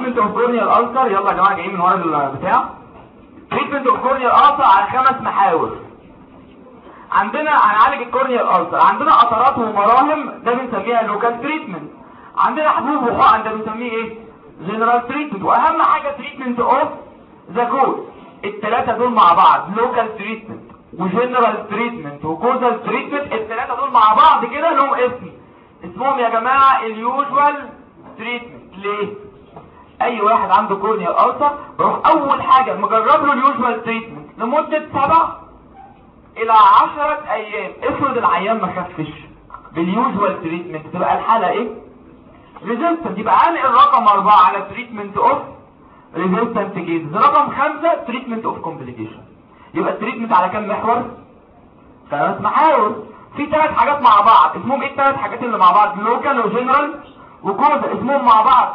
treatment of corneal ulcer يلا يا جماعة جايين من ورا البتاع. treatment of corneal ulcer على خمس محاور. عندنا هنعالج ال corneal ulcer عندنا قطرات ومراهم ده بنسميها local treatment عندنا حبوب وحقن ده بنسميه إيه؟ general treatment وأهم حاجة treatment of the cause الثلاثه دول مع بعض local treatment و general treatment و causal treatment الثلاثه دول مع بعض كده لهم اسم. اسمهم يا جماعة ال usual treatment ليه؟ أي واحد عنده corneal ulcer بروح أول حاجة مجرب له ال usual treatment لمدة سبع إلى عشرة أيام. افرض العيان ما خفش بال usual treatment تبقى الحالة إيه؟ resistant يبقى انقل رقم أربعة على treatment of resistant cases رقم خمسة treatment of complication يبقى ال treatment على كام محور؟ خمس محاور. في ثلاث حاجات مع بعض. اسمهم إيه الثلاث حاجات اللي مع بعض؟ local و general و causal اسمهم مع بعض.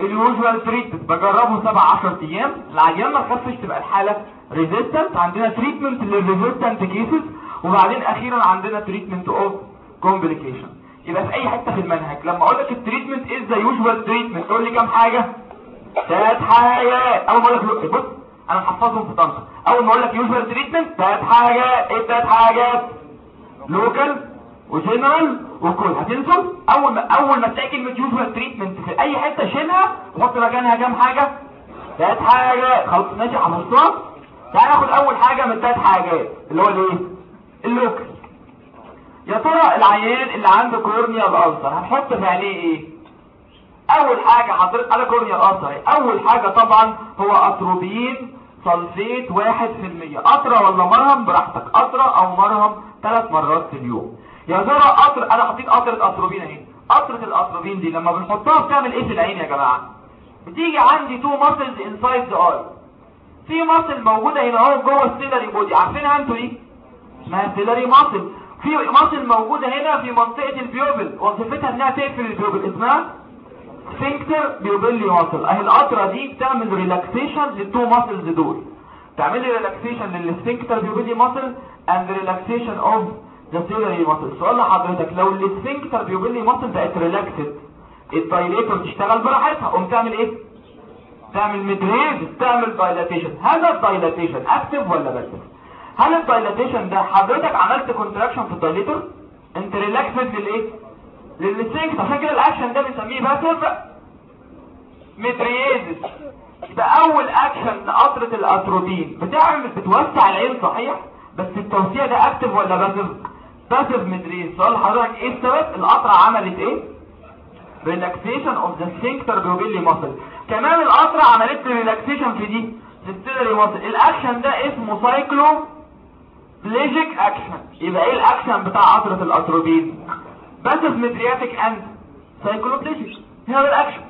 ال usual treatment بجربه 7 10 أيام. العيان ما خفش تبقى الحالة resistant عندنا treatment لل resistant cases وبعدين أخيرا عندنا treatment of complication يبقى في أي حتة في المنهج. لما أقول لك ال treatment is the usual treatment تقول لي كام حاجة؟ ثلاث حاجات. أول ما أقول لك بص أنا محفظهم في طنطا. أول ما أقول لك usual treatment ثلاث حاجات. إيه ثلاث حاجات؟ local و general و causal. هتنسوا؟ أول ما أول ما تلاقي كلمة usual treatment في أي حتة شيلها وحط مكانها كام حاجة؟ ثلاث حاجات خلاص ماشي حفظتها تعال ناخد أول حاجة من الثلاث حاجات اللي هو الإيه؟ ال local يا ترى العيان اللي عنده corneal ulcer هنحط في عينيه إيه؟ أول حاجة حضرتك على corneal ulcer أول حاجة طبعا هو atropine sulfate واحد في المية. قطرة ولا مرهم؟ براحتك. قطرة أو مرهم ثلاث مرات في اليوم. يا ترى قطر أنا حطيت قطرة اتروبين اهي قطرة الأتروبين دي لما بنحطها بتعمل إيه في العين يا جماعة؟ بتيجي عندي two muscles inside the eye في muscle موجودة هنا أهو جوه ال ciliary body عارفينها أنتوا دي؟ اسمها ciliary muscle في muscle موجودة هنا في منطقة ال pupil. وظيفتها إنها تقفل ال pupil. اسمها sphincter pupillae muscle أهي القطرة دي بتعمل relaxation لل two muscles دول. تعمل لي relaxation لل sphincter pupillae muscle and relaxation of ciliary muscle سؤال لحضرتك لو ال sphincter pupillae muscle بقت relaxed ال dilator تشتغل براحتها قوم تعمل إيه؟ تعمل mydriasis تعمل dilatation هذا ال dilatation active ولا passive هل ال dilatation ده حضرتك عملت contraction في ال dilator أنت relaxed للإيه؟ للسفنكتر عشان كده الاكشن ده بنسميه passive mydriasis يبقى أول اكشن لقطرة الأتروبين. بتعمل بتوسع العين صحيح؟ بس التوسيع ده active ولا passive passive mydriasis سؤال حضرتك إيه السبب؟ القطرة عملت إيه؟ relaxation of the sphincter pupillae muscle كمان القطرة عملت relaxation في the ciliary muscle ال action ده اسمه cyclo plegic action يبقى إيه الاكشن بتاع قطرة الأتروبين؟ passive mydriatic and cycloplegic ده ال action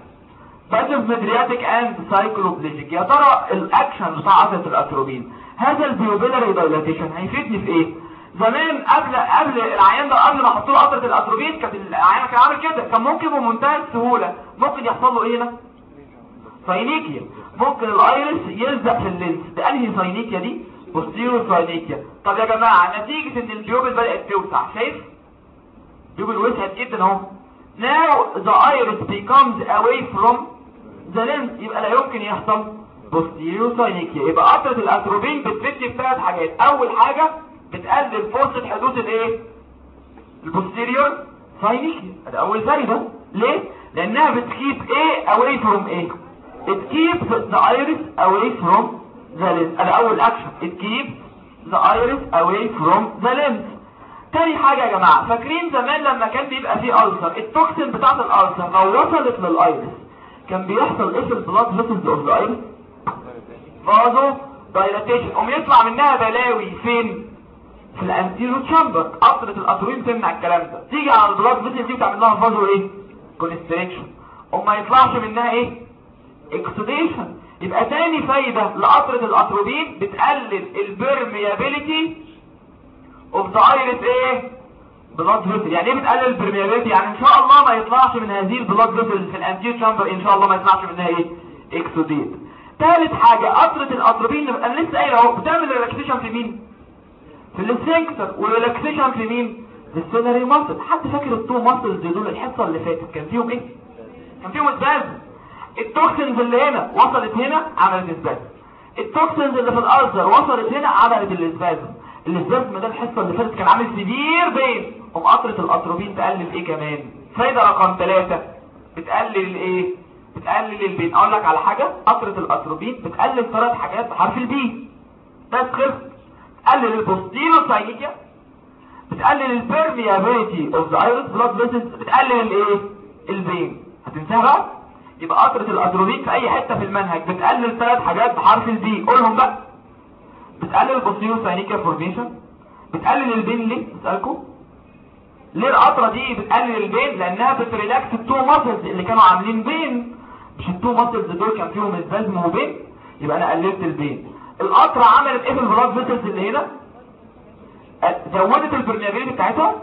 passive mydriatic and cycloplegic يا ترى الاكشن بتاع قطرة الأتروبين هذا ال pupillary dilatation هيفيدني في إيه؟ زمان قبل قبل العيان ده قبل ما أحط له قطرة الاتروبين كانت العيان كان عامل كده. كان ممكن بمنتهى السهولة. ممكن يحصل له إيه هنا؟ synechia ممكن ال iris يلزق في ال lens ده أنهي synechia دي؟ posterior synechia طب يا جماعة نتيجة إن ال pupil بدأت توسع. شايف؟ pupil وسعت جدا أهو. Now the iris becomes away from the lens. يبقى لا يمكن يحصل posterior synechia يبقى قطرة الأتروبين بتفيد في ثلاث حاجات. أول حاجة بتقلل فرصة حدوث الايه؟ ال posterior. synechia ده أول فايدة ليه؟ لأنها بت keep إيه away from إيه keeps the iris away from the lens. ده أول action keeps the iris away from the lens. تاني حاجة يا جماعة. فاكرين زمان لما كان بيبقى فيه ulcer ال toxin بتاعت ال ulcer لو وصلت لل iris كان بيحصل إيه في ال blood vessels of ال iris vasodilatation قوم يطلع منها بلاوي. فين؟ في ال anterior chamber قطرة الاتروبين تمنع الكلام ده. تيجي على ال blood vessel دي تعمل لها vaso إيه؟ constriction وما يطلعش منها إيه؟ exudation يبقى تاني فايدة لقطرة الاتروبين بتقلل ال permeability of the iris إيه؟ blood vessel يعني إيه بتقلل ال permeability يعني إن شاء الله ما يطلعش من هذه ال blood vessel في ال anterior chamber إن شاء الله ما يطلعش منها إيه؟ exudate ثالث حاجة قطرة الاتروبين أنا لسه قايل أهو بتعمل relaxation في مين؟ في ال sphincter وال relaxation في مين؟ في ال ciliary muscle حد فاكر ال two muscles دول الحصة اللي فاتت؟ كان فيهم إيه؟ كان فيهم ال spasm. ال toxins اللي هنا وصلت هنا عملت spasm ال toxins اللي في ال ulcer وصلت هنا عملت ال spasm ال spasm ده الحصة اللي فاتت كان عامل severe pain قوم قطرة الاتروبين تقلل إيه كمان؟ فايدة رقم ثلاثة بتقلل الايه بتقلل ال pain أقول لك على حاجة. قطرة الاتروبين بتقلل ثلاث حاجات. بحرف ال P. بس خلص تقلل ال posterior synechia بتقلل البيرميابيليتي اوف ذا ايرس بلاد فيسلز بتقلل الايه؟ ال pain هتنساها بقى؟ يبقى قطرة الاتروبين في أي حتة في المنهج. بتقلل ثلاث حاجات بحرف ال P قولهم بقى. بتقلل ال posterior synechia formation بتقلل ال pain ليه؟ اسألكم. ليه القطرة دي بتقلل ال pain؟ لأنها بت relax ال two muscles اللي كانوا عاملين pain. مش ال two muscles دول كان فيهم spasm و pain. يبقى أنا قللت ال pain. القطره عملت إيه في ال blood vessels اللي هنا؟ زودت ال permeability بتاعتها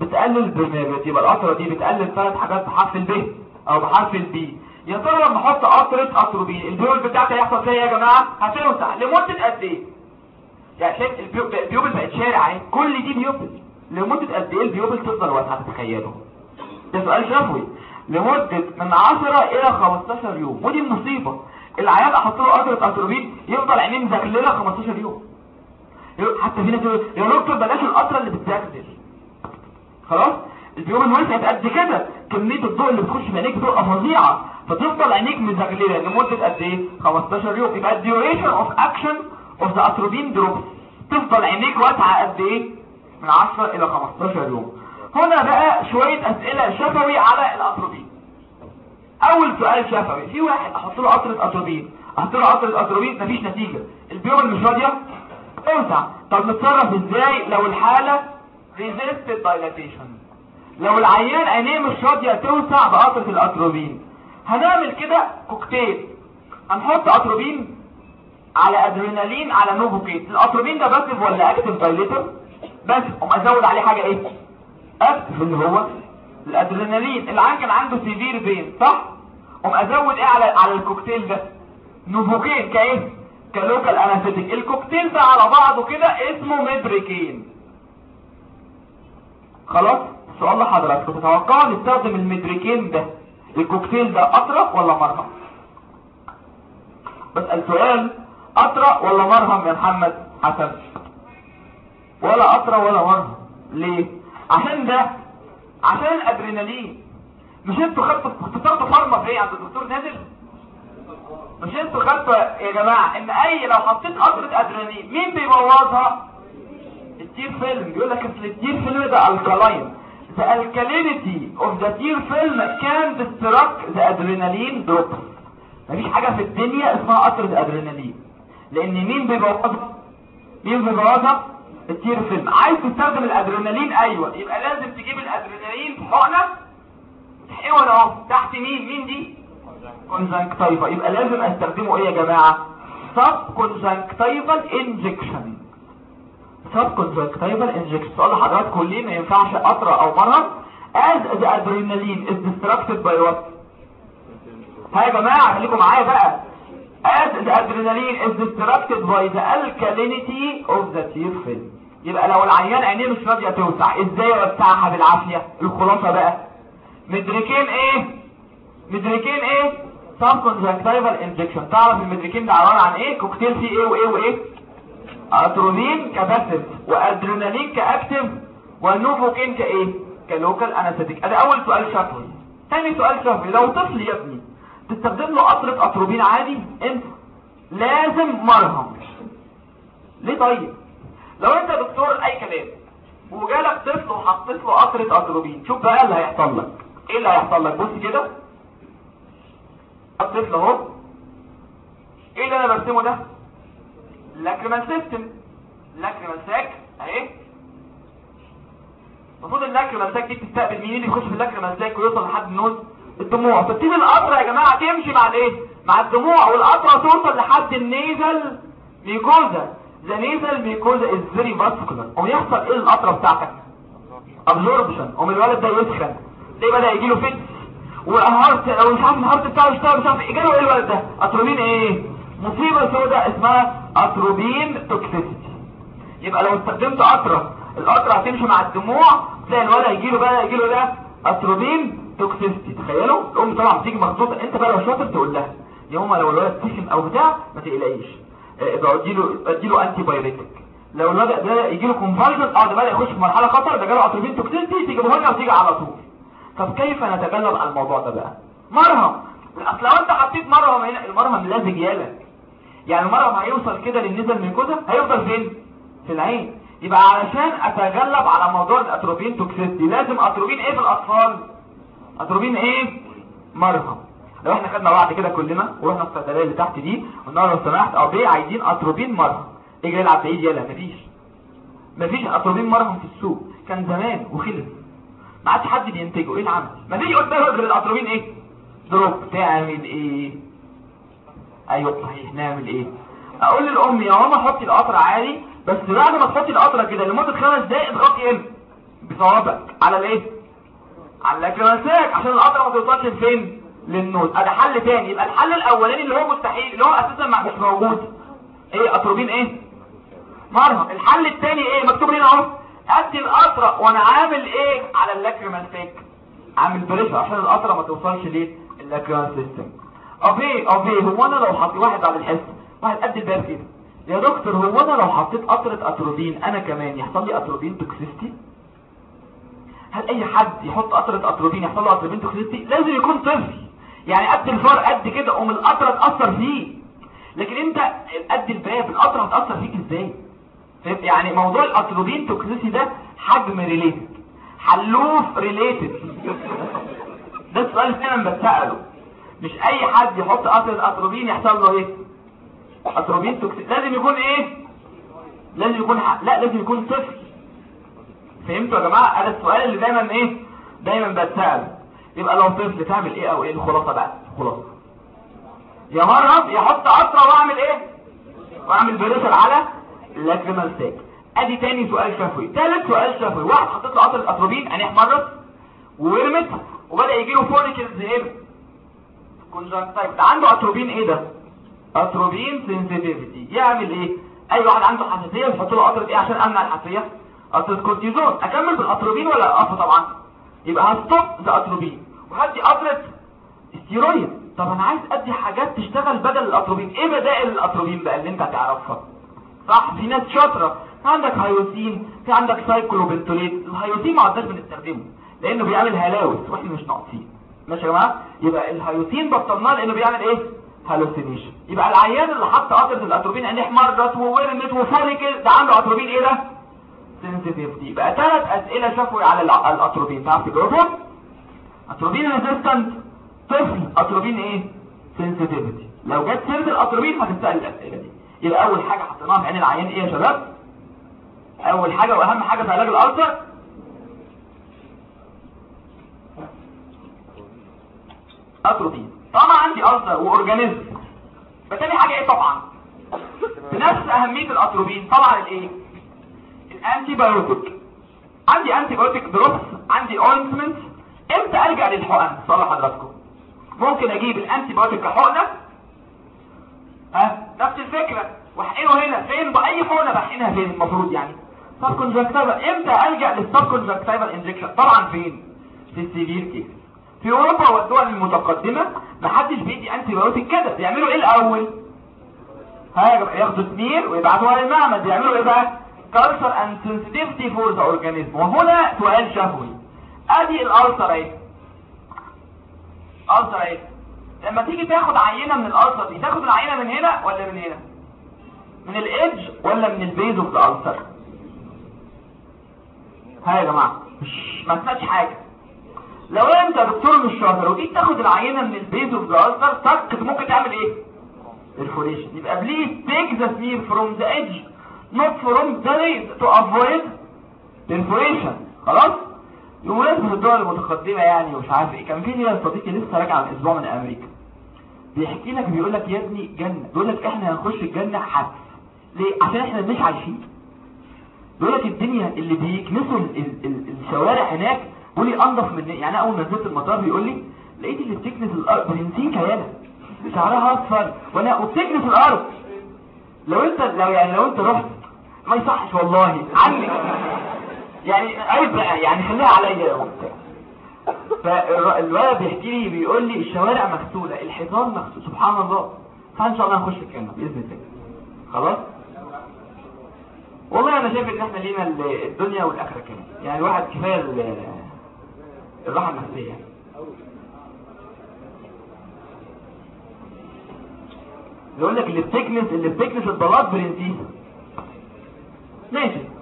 بتقلل ال permeability يبقى القطره دي بتقلل ثلاث حاجات بحرف الب أو بحرف ال P يا ترى لما أحط قطره اتروبين ال pupil بتاعتي هيحصل فيها يا جماعة؟ هتوسع لمدة قد إيه؟ يعني شايف ال pupil بقت شارع أهي. كل دي pupil. لمدة قد إيه ال pupil تفضل واسعة تتخيلوا ده سؤال شفوي. لمدة من 10 إلى 15 يوم. ودي المصيبه العيان أحط له قطره اتروبين يفضل عينيه مزغللة 15 يوم. حتى في ناس يا دكتور بلاش القطرة اللي بتزغلل. خلاص؟ ال pupil وسعت قد كده. كمية الضوء اللي بتخش في عينيك بتبقى فظيعة. فتفضل عينيك مزغللة لمدة قد إيه؟ 15 يوم. يبقى ال duration of action of the atropine drop تفضل عينيك واسعة قد إيه؟ من 10 إلى 15 يوم. هنا بقى شوية أسئلة شفوي على الاتروبين أول سؤال شفوي في واحد أحط له قطرة اتروبين أحط له قطرة اتروبين مفيش نتيجة. البيوم مش راضية؟ أوسع. طب نتصرف إزاي لو الحالة resisted dilatation لو العيان عينيه مش راضية توسع بقطرة الاتروبين هنعمل كده كوكتيل. هنحط اتروبين على أدرينالين على نوفوكين. الاتروبين ده passive ولا active dilator بس قوم أزود عليه حاجة إيه؟ active اللي هو الأدرينالين. العيان عنده severe pain صح؟ قوم أزود إيه على على الكوكتيل ده؟ نوفوكين كايه ك local anesthetic الكوكتيل ده على بعضه كده اسمه ميدريكين خلاص؟ سؤال لحضرتك. تتوقعوا نستخدم الميدريكين ده الكوكتيل ده قطرة ولا مرهم؟ بسأل سؤال قطرة ولا مرهم يا محمد حسن؟ ولا قطرة ولا مرهم. ليه؟ عشان ده عشان الادرينالين مش أنتوا خدتوا بتاخدوا فارما إيه عند الدكتور نازل مش أنتوا خدتوا يا جماعة؟ إن أي لو حطيت قطرة أدرينالين مين بيبوظها؟ ال tear film. بيقول لك أصل ال tear film ده alkaline the alkalinity of the tear film can destruct the adrenaline drops مفيش حاجة في الدنيا اسمها قطرة أدرينالين. لأن مين بيبوظها؟ مين بيبوظها؟ ال tear film عايز تستخدم الأدرينالين؟ أيوه. يبقى لازم تجيب الأدرينالين في حقنة حقنة أهو تحت مين؟ مين دي؟ conjunctiva يبقى لازم أستخدمه إيه يا جماعة؟ subconjunctival injection subconjunctival injection سؤال لحضراتكم ليه ما ينفعش قطرة أو مرهم as the adrenaline is destructed by what? ها يا جماعة خليكم معايا بقى. As the adrenaline is destructed by the alkalinity of the tear film. يبقى لو العيان عينيه مش راضية توسع إزاي اوسعها بالعافية؟ الخلاصة بقى. Mydricaine إيه؟ Mydricaine إيه؟ subconjunctival injection تعرف ال Mydricaine ده عبارة عن إيه؟ كوكتيل فيه إيه وإيه وإيه؟ atropine ك passive و adrenaline ك active و novocaine كإيه؟ ك local anesthetic. أدي أول سؤال شفوي ثاني سؤال شفوي لو طفل يا ابني تستخدم له قطرة أتروبين عادي؟ انت لازم مرهم. ليه طيب؟ لو انت دكتور اي كلام وجالك طفل وحطيت له قطرة اتروبين شوف بقى اللي هيحصل لك. إيه اللي هيحصل لك؟ بص كده. الطفل أهو. إيه اللي أنا برسمه ده؟ lacrimal system. lacrimal sac. أهي. المفروض ال lacrimal sac دي بتستقبل مين؟ اللي يخش في ال lacrimal sac ويوصل لحد ال nose الدموع. فتبتدي القطرة يا جماعة تمشي مع الإيه؟ مع الدموع والقطرة توصل لحد ال nasal mucosa. the nasal mucosa is very vascular ويحصل إيه القطره بتاعتك؟ absorption ومن الولد ده يسخن. تلاقيه بدا يجي له fits. وال heart أو مش عارف ال heart بتاعه يشتغل مش عارف إيه. جاله إيه الولد ده؟ أتروبين إيه؟ مصيبة سوداء اسمها atropine toxicity. يبقى لو استخدمت قطره القطره هتمشي مع الدموع تلاقي الولد هيجي له بقى يجي له ده atropine toxicity تخيلوا؟ الأم طبعا بتيجي مخضوضة أنت بقى لو شاطر تقول لها. يا لو الولد سخن أو بتاع ما تقلقيش. ادي له antipyretic لو الولد ده يجي له convulsion آه ده بدا يخش في مرحلة خطر ده جاله atropine toxicity تيجي مهمه وتيجي على طول. طب كيف نتغلب على الموضوع ده بقى؟ مرهم. أصل لو أنت حطيت مرهم هنا المرهم لازم يالك يعني المرهم هيوصل كده لل nasal من كده هيفضل فين؟ في العين. يبقى علشان اتغلب على موضوع ال atropine toxicity لازم اتروبين إيه في الأطفال؟ اتروبين إيه؟ مرهم. لو إحنا خدنا بعض كده كلنا ورحنا الصيدليه اللي تحت دي قلنا لو سمحت آه إيه عايزين أتروبين مرهم. اجري العب بعيد يلا مفيش. مفيش أتروبين مرهم في السوق. كان زمان وخلص. ما عادش حد بينتجه. إيه العمل؟ مفيش قدامه غير الاتروبين إيه؟ دروب. تعمل إيه؟ أيوه صحيح. نعمل إيه؟ أقول للأم يا ماما حطي القطرة عالي بس بعد ما تحطي القطرة كده لمدة خمس دقائق اضغطي إيه؟ بصوابعك. على الإيه؟ على الاكراساك عشان القطرة ما توصلش لفين؟ للنوز أدي حل تاني. يبقى الحل الأولاني اللي هو مستحيل اللي هو أساسا مش موجود. إيه أتروبين إيه؟ مرهم. الحل التاني إيه؟ مكتوب هنا أهو. أدي القطره وأنا عامل إيه؟ على ال lacrimal sac عامل pressure عشان القطره ما توصلش ليه؟ ال lacrimal system. ابي ابي هو أنا لو حطيت واحد على الحس. واحد قد الباب كده. يا دكتور هو أنا لو حطيت قطرة أتروبين أنا كمان يحصل لي atropine toxicity؟ هل أي حد يحط قطرة أتروبين يحصل له atropine toxicity؟ لازم يكون طفل. يعني قد الفار قد كده قوم القطره تاثر فيه لكن انت قد الباب القطره هتاثر فيك إزاي؟ يعني موضوع الأتروبين توكسيستي ده حجم ريليتد حلوف ريليتد ده السؤال اللي أنا بسأله. مش أي حد يحط قطره اتروبين يحصل له إيه؟ أتروبين توكسيك لازم يكون إيه؟ لازم يكون ح... لا لازم يكون صفر فهمتوا يا جماعة؟ هذا السؤال اللي دايما إيه؟ دايما بتسال يبقى لو طفل تعمل إيه أو إيه الخلاصة بقى خلاصه يا مرض يحط قطرة وأعمل إيه؟ وأعمل pressure على ال lacrimal sac أدي تاني سؤال شفوي ثالث سؤال شفوي واحد حطيت له قطرة اتروبين عينيه أحمرت ورمت وبدأ يجي له follicles إيه conjunctiva ده عنده اتروبين إيه ده؟ atropine sensitivity يعمل إيه؟ أي واحد عنده حساسية بيحط له قطرة إيه عشان أمنع الحساسية؟ قطره كورتيزون أكمل بالاتروبين ولا أقف طبعا؟ يبقى ه stop the atropine وهدي قطره استيرويد طب أنا عايز أدي حاجات تشتغل بدل الأتروبين. إيه بدائل الأتروبين بقى اللي أنت هتعرفها؟ صح في ناس شاطرة. عندك hyoscine في عندك cyclopentolate ال hyoscine ما عدناش بنستخدمه لأنه بيعمل هلاوس وإحنا مش ناقصين. ماشي يا جماعة؟ يبقى ال hyoscine بطلناه لأنه بيعمل إيه؟ hallucination. يبقى العيان اللي حط قطرة الأتروبين عينيه احمرت وورمت وفركت ده عنده أتروبين إيه ده؟ sensitivity يبقى ثلاث أسئلة شفوي على الأتروبين. تعرف تجاوبهم؟ atropine resistant طفل اتروبين إيه؟ sensitivity لو جت سيرة الاتروبين هتسال الأسئلة دي. يبقى أول حاجة حطيناها في عين العيان إيه يا شباب؟ أول حاجة وأهم حاجة في علاج ال ulcer؟ اتروبين طبعا عندي ulcer و organism فتاني حاجة إيه طبعا؟ بنفس أهمية الأتروبين طبعا الإيه؟ ال antibiotic عندي antibiotic drops عندي ointment إمتى ألجأ للحقن؟ صلى حضراتكم. ممكن أجيب ال antibiotic كحقنة؟ ها؟ نفس الفكرة. واحقنه هنا. فين؟ بأي حقنة؟ بحقنها فين؟ المفروض يعني. subconjunctival إمتى ألجأ لل subconjunctival injection طبعا فين؟ في ال severe case في أوروبا والدول المتقدمة محدش بيدي antibiotic كده. بيعملوا إيه الأول؟ ها ياخدوا سمير ويبعتوها للمعمل. بيعملوا إيه بقى؟ culture and sensitivity for the organism وهنا سؤال شفوي ادي ال ulcer اهي ال ulcer اهي لما تيجي تاخد عينة من ال ulcer دي تاخد العينة من هنا ولا من هنا؟ من ال edge ولا من ال base of the ulcer ها يا جماعة ما سمعتش حاجة. لو أنت دكتور مش شاطر وجيت تاخد العينة من ال base of the ulcer تك ممكن تعمل إيه؟ perforation. يبقى please take the smear from the edge not from the to avoid perforation. خلاص؟ بمناسبة الدول المتقدمة يعني ومش عارف إيه. كان في ليا صديقي لسه راجع من أسبوع من أمريكا. بيحكي لك بيقول لك يا ابني جنة. بيقول لك إحنا هنخش الجنة حدف ليه؟ عشان إحنا مش عايشين. بيقول لك الدنيا اللي بيكنسوا ال- ال- ال- الشوارع هناك بيقول لي أنضف من يعني أول ما نزلت المطار بيقول لي لقيت اللي بتكنس الأرض بنسين كيانة. شعرها أصفر. وأنا وبتكنس الأرض. لو أنت لو يعني لو أنت رحت ما يصحش والله. عني يعني عيب بقى يعني خليها عليا وبتاع فالولد بيحكي لي بيقول لي الشوارع مغسولة الحيطان مغسولة. سبحان الله. فإن شاء الله نخش الجنه بإذن الله. خلاص؟ والله أنا شايف إن إحنا لينا الدنيا والآخرة كمان. يعني الواحد كفاية الراحة النفسية. يقول لك اللي بتكنس اللي بتكنس البلاط princess ماشي.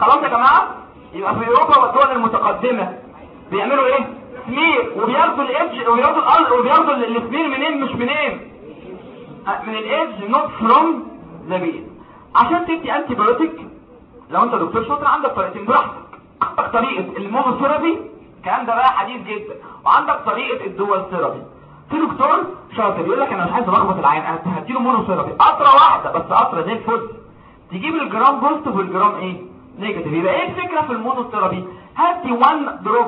خلاص يا جماعة؟ يبقى في أوروبا والدول المتقدمة. بيعملوا إيه؟ smear وبياخدوا ال edge وبياخدوا الأرض وبياخدوا السمير منين؟ مش منين. أه، من ال edge not from the base عشان تدي antibiotic لو أنت دكتور شاطر عندك طريقتين. براحتك. عندك طريقة ال monotherapy. الكلام ده بقى حديث جدا. وعندك طريقة ال dual therapy. في دكتور شاطر يقول لك أنا مش عايز ألخبط العين أنا هديله monotherapy قطرة واحدة بس قطرة زي الفل. تجيب ال gram positive وال gram إيه؟ negative. يبقى إيه الفكرة في ال monotherapy هاتي 1 drop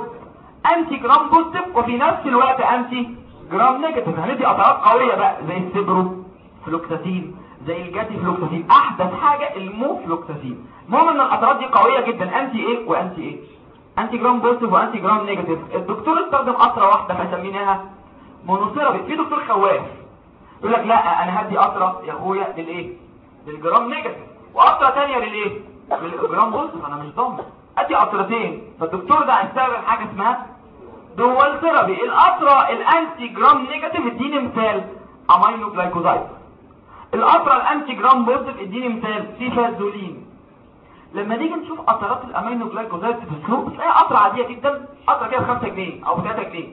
anti gram positive وفي نفس الوقت anti gram negative هندي قطرات قوية بقى زي السيبرو فلوكساتين زي ال gatifloxacin. أحدث حاجة ال moxifloxacin. المهم إن القطرات دي قوية جدا anti إيه و anti إيه anti gram positive و anti gram negative الدكتور استخدم قطرة واحدة فسميناها monotherapy في دكتور خواف يقول لك لا أنا هدي قطرة يا أخويا للإيه؟ لل gram negative وقطرة ثانية للإيه؟ لل gram positive أنا مش ضامن. أدي قطرتين. فالدكتور ده هيستخدم حاجة اسمها dual therapy القطرة ال anti gram negative اديني مثال. aminoglycoside القطرة ال anti gram positive اديني مثال. cefazolin. لما نيجي نشوف قطرات ال aminoglycoside في السوق بتلاقي قطرة عادية جدا. قطرة كده ب 5 جنيه أو ب 3 جنيه.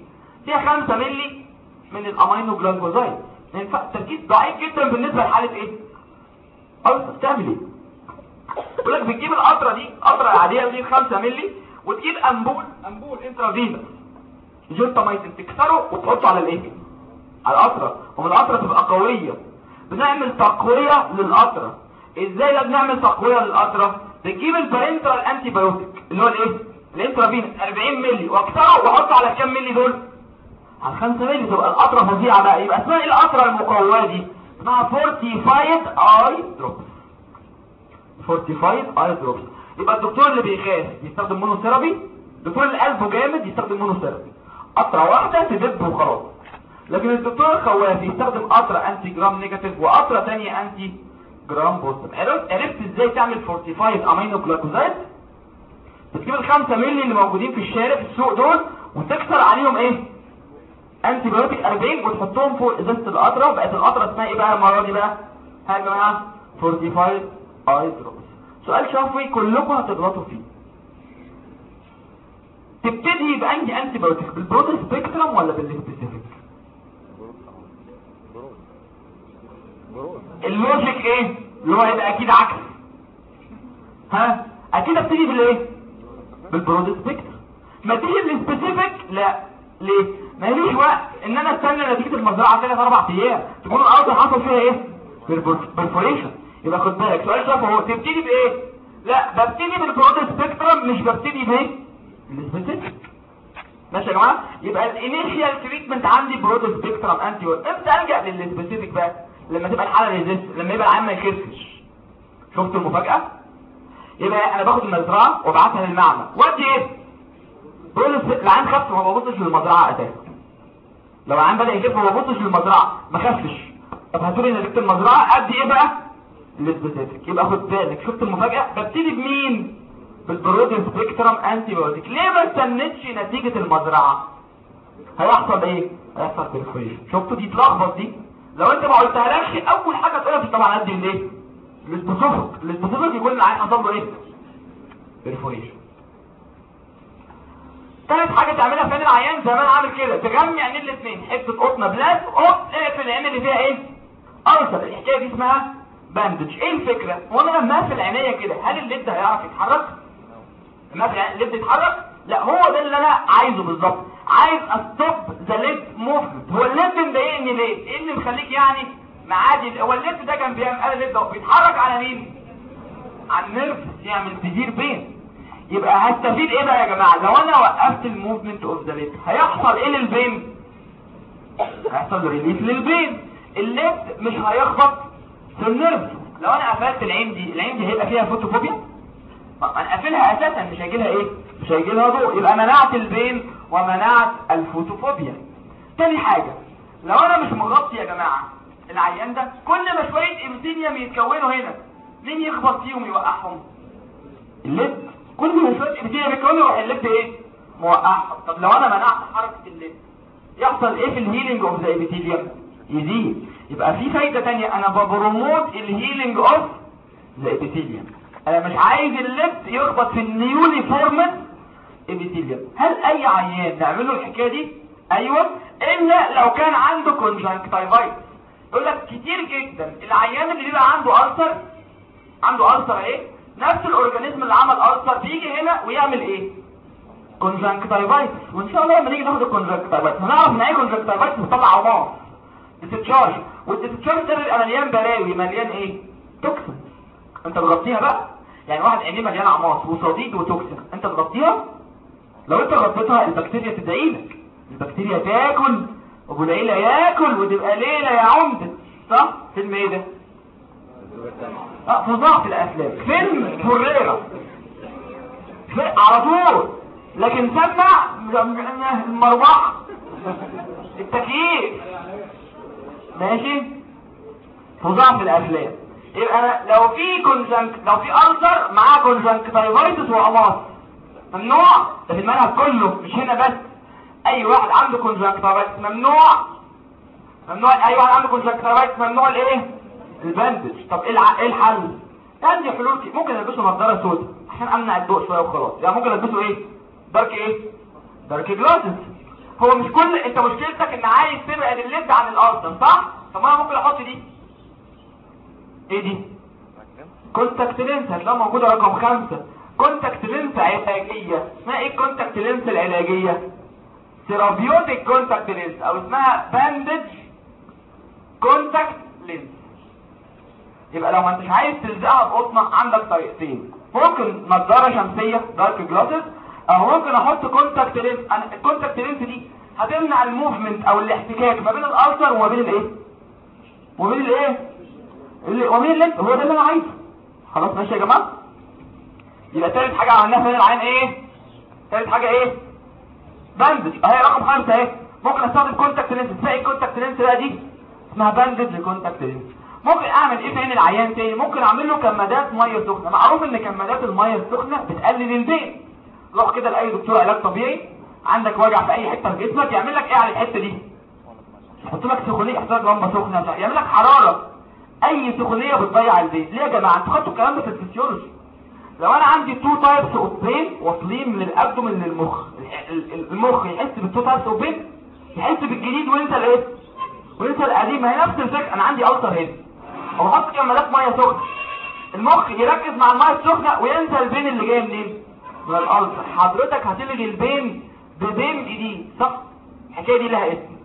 فيها 5 مللي من ال aminoglycoside ينفع تركيز ضعيف جدا بالنسبة لحالة إيه؟ آه بتعمل إيه؟ يقول لك بتجيب القطرة دي قطرة عادية دي 5 مللي وتجيب ampoule ampoule intravenous gentamicin تكسره وتحطه على الإيه؟ على القطرة. ومن القطرة تبقى قوية. بنعمل تقوية للقطرة. إزاي ده بنعمل تقوية للقطرة؟ بتجيب ال parenteral antibiotic اللي هو الإيه؟ ال intravenous 40 مللي. وأكسره وأحطه على كام مللي دول؟ على 5 مللي. تبقى القطرة فظيعة بقى. يبقى اسمها إيه القطرة المقوية دي؟ اسمها fortified eye drops fortified eye drops يبقى الدكتور اللي بيخاف يستخدم monotherapy الدكتور اللي قلبه جامد يستخدم monotherapy قطرة واحدة تدب وخلاص. لكن الدكتور الخواف يستخدم قطرة anti gram negative وقطرة ثانية anti gram positive عرفت عرفت إزاي تعمل fortified aminoglycoside بتجيب الخمسة مللي اللي موجودين في الشارع في السوق دول وتكسر عليهم إيه؟ antibiotic 40 وتحطهم فوق ازازة القطرة بقت القطرة اسمها إيه بقى المرة دي بقى؟ ها يا جماعة؟ fortified eye drops سؤال شفوي كلكم هتغلطوا فيه. تبتدي بأنهي antibiotic بال broad spectrum ولا بال specific ال logic إيه؟ اللي هو هيبقى أكيد عكس. ها؟ أكيد أبتدي بالإيه؟ بال broad spectrum ما تيجي بال specific لا. ليه؟ ماليش وقت إن أنا أستنى نتيجة المزرعة ثلاث أربع أيام. تكون الأرض حصل فيها إيه؟ perforation يبقى خد بالك. سؤال شفوي تبتدي بإيه؟ لا ببتدي بال broad spectrum مش ببتدي بإيه؟ ال specific ماشي يا جماعة؟ يبقى ال initial treatment عندي broad spectrum anti إمتى ألجأ لل specific بقى؟ لما تبقى الحالة resist لما يبقى العيان ما يخفش شفت المفاجأة؟ يبقى أنا باخد المزرعة وابعتها للمعمل. وأدي إيه؟ broad العيان خف وما ببصش للمزرعة أساسا. لو العيان بدأ يخف وما ببصش للمزرعة ما خفش. طب هاتولي نتيجة المزرعة. أدي إيه بقى؟ ال specific يبقى خد بالك شفت المفاجأة؟ ببتدي بمين؟ بال broad spectrum antibiotic ليه ما استنيتش نتيجة المزرعة؟ هيحصل إيه؟ هيحصل perforation شفتوا دي تلخبط دي؟ لو أنت ما قلتهالكش أول حاجة تقولها في طبعا ادي الايه ال specific ال specific يكون العين حصل له إيه؟ perforation ثالث حاجة تعملها فين العيان زمان عامل كده تجمع عين الاثنين حتة قطنه بلاس قط اقفل العين اللي فيها إيه؟ ulcer. الحكاية دي اسمها bandage إيه الفكرة؟ هو أنا لما اقفل عينيا كده. هل ال lid هيعرف يتحرك؟ لما اقفل ال lid يتحرك؟ لا هو ده اللي أنا عايزه بالظبط. عايز stop the lid movement هو ال lid مضايقني ليه؟ إيه اللي مخليك يعني معادي؟ هو ال lid ده كان بيعمل أنا ال lid ده بيتحرك على مين؟ على ال nerve. يعمل severe pain. يبقى هستفيد إيه بقى يا جماعة؟ لو أنا وقفت ال movement of the lid هيحصل إيه لل pain؟ هيحصل relief لل pain. ال lid مش هيخبط. في ال nerve لو أنا قفلت العين دي العين دي هيبقى فيها photophobia؟ أنا قافلها أساسا مش هيجي لها إيه؟ مش هيجي لها ضوء. يبقى منعت ال pain ومنعت ال photophobia. تاني حاجة لو أنا مش مغطي يا جماعة العيان ده كل ما شوية epithelium يتكونوا هنا مين يخبط فيهم يوقعهم؟ الـ lid. كل ما شوية epithelium يتكونوا يروح الـ lid إيه؟ موقعهم. طب لو أنا منعت حركة الـ lid يحصل إيه في ال healing of the epithelium يزيد. يبقى في فايدة تانية. أنا ب promote ال healing of the epithelium أنا مش عايز الـ lid يخبط في ال newly formed epithelium هل أي عيان نعمل له الحكاية دي؟ أيوه. إلا لو كان عنده conjunctivitis يقول لك كتير جدا. العيان اللي بيبقى عنده ulcer عنده ulcer إيه؟ نفس ال organism اللي عمل ulcer بيجي هنا ويعمل إيه؟ conjunctivitis وإن شاء الله لما نيجي ناخد ال conjunctivitis هنعرف إن إيه conjunctivitis بتطلع عماص. discharge وال discharge ده بيبقى مليان بلاوي مليان إيه؟ toxin. انت تغطيها بقى. يعني واحد عينيه مليان عماص وصديد و toxin. انت تغطيها لو انت غطيتها البكتيريا تدعي لك. البكتيريا تاكل ابو العيله ياكل وتبقى ليلة يا عمدة. صح؟ فيلم إيه ده؟ آه فظاع في الأفلام. فيلم فريرة على طول. لكن سمع المروحة. التكييف. ماشي؟ فظاع في الافلام يبقى أنا لو في كونجنك لو في ألسر معاه كونجنكتيفايتس وعماص ممنوع. ده في المنهج كله مش هنا بس. أي واحد عنده conjunctivitis ممنوع. ممنوع أي واحد عنده conjunctivitis ممنوع الايه ال bandage طب إيه إيه الحل؟ عندي حلول كتير. ممكن ألبسه نظارة سوداء. عشان أمنع الضوء شوية وخلاص. يعني ممكن ألبسه إيه؟ dark إيه؟ dark glasses هو مش كل انت مشكلتك ان عايز تبعد ال lid عن الأرض صح؟ طب أنا ممكن أحط دي. إيه دي؟ contact lens هتلاقيها موجودة رقم خمسة. contact lens علاجية. اسمها إيه ال contact lens العلاجية؟ therapeutic contact lens أو اسمها bandage contact lens يبقى لو ما انتش عايز تلزقها بقطنة عندك طريقتين. ممكن نظارة شمسية dark glasses أو ممكن أحط contact lens أنا ال contact lens دي هتمنع ال movement أو الاحتكاك ما بين ال ulcer وما بين الإيه؟ وما بين الإيه؟ ال lid ومين اللي هو ده اللي أنا عايزه. خلاص ماشي يا جماعة؟ يبقى ثالث حاجة عملناها في العين إيه؟ ثالث حاجة إيه؟ bandage اهي رقم خمسة أهي. ممكن أستخدم contact lens تلاقي ال contact lens بقى دي؟ اسمها bandage contact lens ممكن أعمل إيه عين العيان تاني؟ ممكن أعمل له كمادات مية سخنة. معروف إن كمادات المية السخنة بتقلل ال pain روح كده لأي دكتور علاج طبيعي عندك وجع في أي حتة في جسمك يعمل لك إيه على الحتة دي؟ يحط لك سخونية يحط لك لمبه سخنة يعمل لك حرارة. أي سخونية بتضيع ال pain ليه يا جماعة؟ أنتوا خدتوا الكلام ده في الفسيولوجي. لو أنا عندي two types of واصلين من ال abdomen للمخ المخ يحس بال two types of يحس بالجديد وينسى الإيه؟ وينسى القديم هي نفس الفكرة. أنا عندي ulcer هنا وبحط كمادات مية سخنة. المخ يركز مع المية السخنة وينسى ال pain اللي جاي منين؟ من ال ulcer حضرتك هتلغي ال pain ب pain جديد. صح. الحكاية دي لها اسم.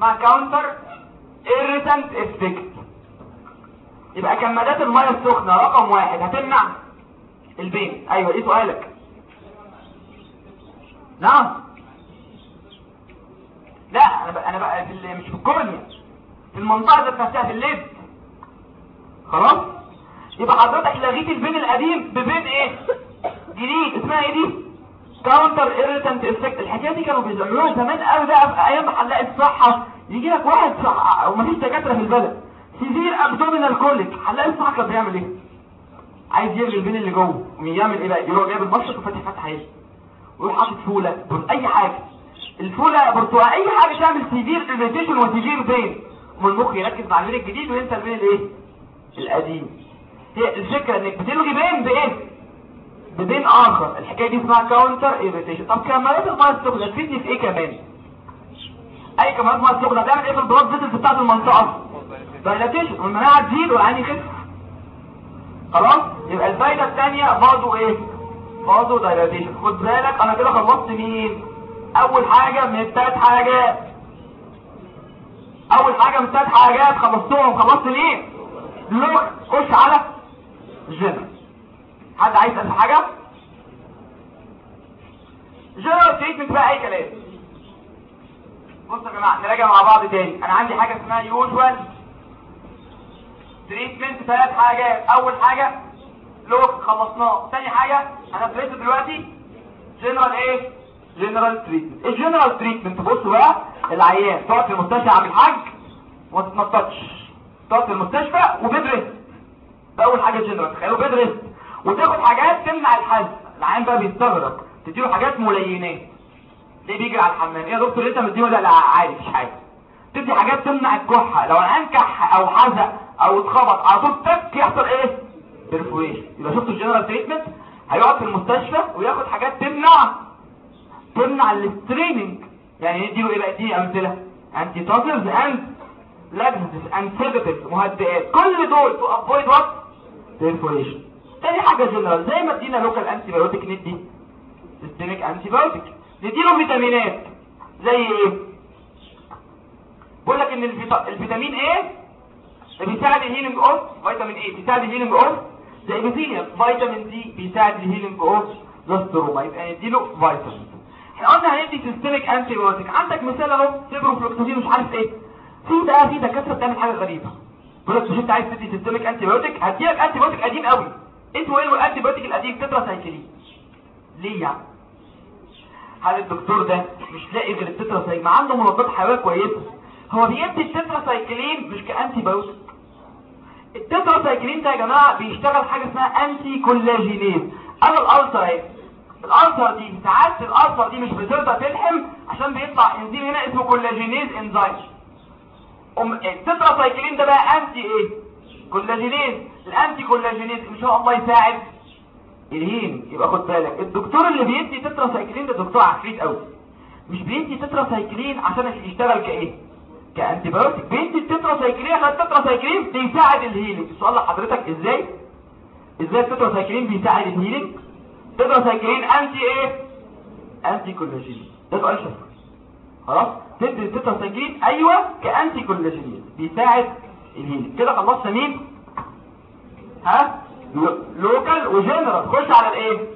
مع counter irritant effect يبقى كمادات المية السخنة رقم واحد. هتمنع ال pain أيوه إيه سؤالك؟ نعم. لا أنا بقى أنا بقى في مش في ال cornea. في المنطقة ذات نفسها في ال lid خلاص؟ يبقى حضرتك لغيت ال pain القديم ب pain إيه؟ جديد اسمها إيه دي؟ counter irritant effect الحكاية دي كانوا بيعملوها زمان قوي بقى في أيام حلاق الصحه يجي لك واحد صح ومفيش دكاترة في البلد. severe abdominal colic حلاق الصحة كان بيعمل إيه؟ عايز يلغي ال pain اللي جوه. يعمل إيه بقى؟ يروح جايب المشرط وفاتح فتحه إيه ويروح حاطط فولة بص أي حاجة. الفولة برتقال أي حاجة تعمل severe irritation و severe pain والمخ يركز مع ال pain الجديد وينسى ال pain الايه؟ القديم. هي الفكرة إنك بتلغي pain بإيه؟ ب pain آخر. الحكاية دي اسمها counter irritation طب كمادات الميه السخنة تفيدني في إيه كمان؟ أي كمادات ميه سخنه هتعمل إيه في ال blood vessels بتاعت المنطقة؟ dilatation والمناعه تزيد والعين يخف خلاص؟ يبقى الفايدة الثانية برضه إيه؟ برضه dilatation خد بالك أنا كده خلصت مين؟ أول حاجة من الثلاث حاجات أول حاجة من الثلاث حاجات خلصتهم. خلصت مين؟ local خش على جنرال حد عايز يسال حاجة؟ general treatment بقى أي كلام. بصوا يا جماعة نراجع مع بعض تاني. أنا عندي حاجة اسمها usual treatment ثلاث حاجات. أول حاجة local خلصناه. ثاني حاجة أنا بديته دلوقتي جنرال إيه؟ جنرال تريتمنت الجنرال تريتمنت بصوا بقى العيان تقعد في المستشفى عامل حاج وما تتنططش. تقعد في المستشفى وبيدرس. ده أول حاجة جنرال تخيلوا بيدرس. وتاخد حاجات تمنع الحزن العيان بقى بيستغرب تديله حاجات ملينات ليه بيجي على الحمام. إيه يا دكتور أنت مديله لا لا عادي مش حاجة. تدي حاجات تمنع الكحه لو العيان كح أو حزق أو اتخبط على طول تك يحصل إيه؟ بيرفوريشن يبقى شفتوا الجنرال تريتمنت هيقعد في المستشفى وياخد حاجات تمنع. تمنع ال straining يعني نديله إيه بقى؟ دي أمثلة. anti-tussives and laxatives and sedative مهدئات. كل دول to avoid what perforation تاني حاجة جنرال زي ما ادينا local antibiotic ندي systemic antibiotic نديله فيتامينات زي إيه؟ بقول لك إن الفيتا- الفيتامين إيه بيساعد ال healing of فيتامين إيه بيساعد ال healing of the epithelium فيتامين دي بيساعد ال healing of the stroma يبقى نديله فيتامين إحنا قلنا هندي systemic antibiotic عندك مثال أهو سيبروفلوكساسين مش عارف إيه. في بقى في دكاترة بتعمل حاجة غريبة. بيقول لك مش أنت عايز تدي systemic antibiotic هديلك antibiotic قديم قوي اسمه إيه ال antibiotic القديم؟ تتراسايكلين ليه يعني؟ هل الدكتور ده مش لاقي غير التتراسايكلين ما عنده مضادات حيوية كويسة. هو بيدي التتراسايكلين مش ك antibiotic ال tetracycline ده يا جماعة بيشتغل حاجة اسمها anti-collagenase أنا ال ulcer اهي ال ulcer دي ساعات ال ulcer دي مش بترضى تلحم عشان بيطلع إنزيم هنا اسمه collagenase enzyme ام التتراسايكلين ده بقى anti إيه؟ collagenase ال anti-collagenase إن شاء الله يساعد. الهين يبقى خد بالك. الدكتور اللي بيدي تتراسايكلين ده دكتور عفريت قوي. مش بيدي تتراسايكلين عشان يشتغل كإيه؟ ك antibiotic بيدي التتراسايكلين عشان التتراسايكلين بيساعد ال healing. السؤال لحضرتك إزاي؟ إزاي التتراسايكلين بيساعد ال healing؟ tetracycline anti إيه؟ anti-collagenase ده سؤال شفوي خلاص؟ تدي التتراسايكلين أيوه ك anti-collagenase بيساعد ال healing كده خلصنا مين ها؟ local و general. خش على الايه؟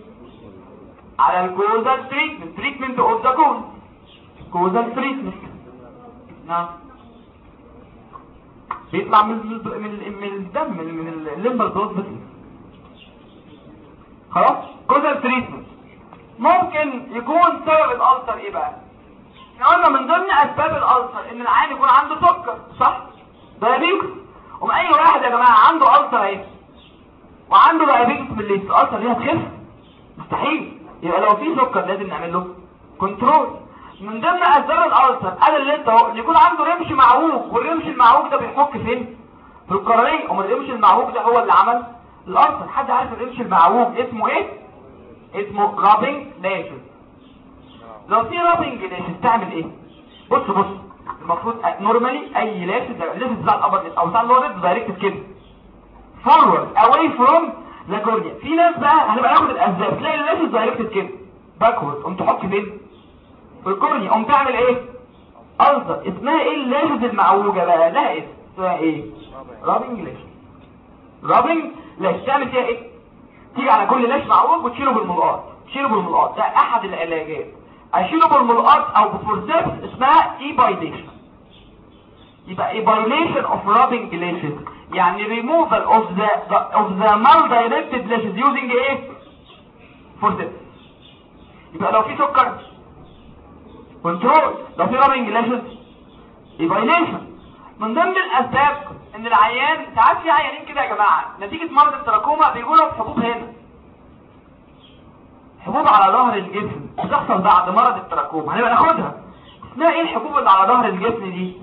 على ال causal treatment treatment of the cause. causal treatment نعم. بيطلع من من من الدم من ال limbal بس خلاص؟ causal treatment ممكن يكون سبب ال ulcer إيه بقى؟ إحنا قلنا من ضمن اسباب ال ulcer ان العيان يكون عنده سكر صح؟ diabetes وما أي واحد يا جماعة عنده ulcer أهي. وعنده diabetes من ال ulcer دي هتخف مستحيل. يبقى لو في سكر لازم نعمل له control من ضمن أسباب ال ulcer قال اللي أنت أهو يكون عنده رمش معوج والرمش المعوج ده بيحك فين؟ في القرنيه أمال الرمش المعوج ده هو اللي عمل ال ulcer حد عارف الرمش المعوج اسمه إيه؟ اسمه rubbing lashes لو في rubbing lashes تعمل إيه؟ بص بص. المفروض normally أي lashes lashes بتاع ال upper أو بتاع ال lower direct كده. forward away from the cornea في ناس بقى هنبقى ناخد الأسباب. تلاقي ال lashes direct كده. backward قوم تحط فين؟ في ال cornea. قوم تعمل إيه؟ ulcer اسمها إيه؟ ال lashes المعوجة بقى. اسم اسمها إيه؟ rubbing lash. rubbing lash. تعمل فيها إيه؟ تيجي على كل lash معوج وتشيله بالملقاط. تشيله بالملقاط. ده أحد العلاجات. أشيله بالملقاط أو ب forceps اسمها epilation يبقى epilation of rubbing lashes يعني removal of the of the maldirected lashes using إيه forceps يبقى لو في سكر control لو في rubbing lashes epilation من ضمن الأسباب إن العيان ساعات في عيانين كده يا جماعة. نتيجة مرض التراكوما بيجوا لهم حبوب هنا. حبوب على ظهر الجسم. بتحصل بعد مرض التراكوما. هنبقى ناخدها. اسمها إيه الحبوب اللي على ظهر الجسم دي؟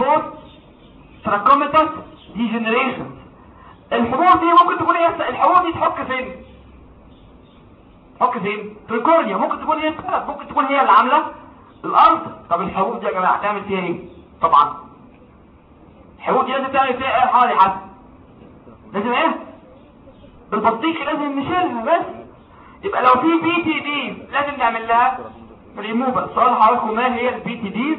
بوست تراكوميتاس ديجنريشن الحبوب دي ممكن تكون إيه الحبوب دي تحك فين تحك فين تريكورنيا ممكن تكون هي السبب ممكن تكون هي اللي عامله الأرض طب الحبوب دي يا جماعة تعمل فيها إيه طبعا الحبوب دي لازم تعمل فيها إيه حوالي حسن لازم إيه بالبطيخ لازم نشيلها بس يبقى لو في بي تي دي لازم نعمل لها ريموفر السؤال حضراتكم ما هي البي تي دي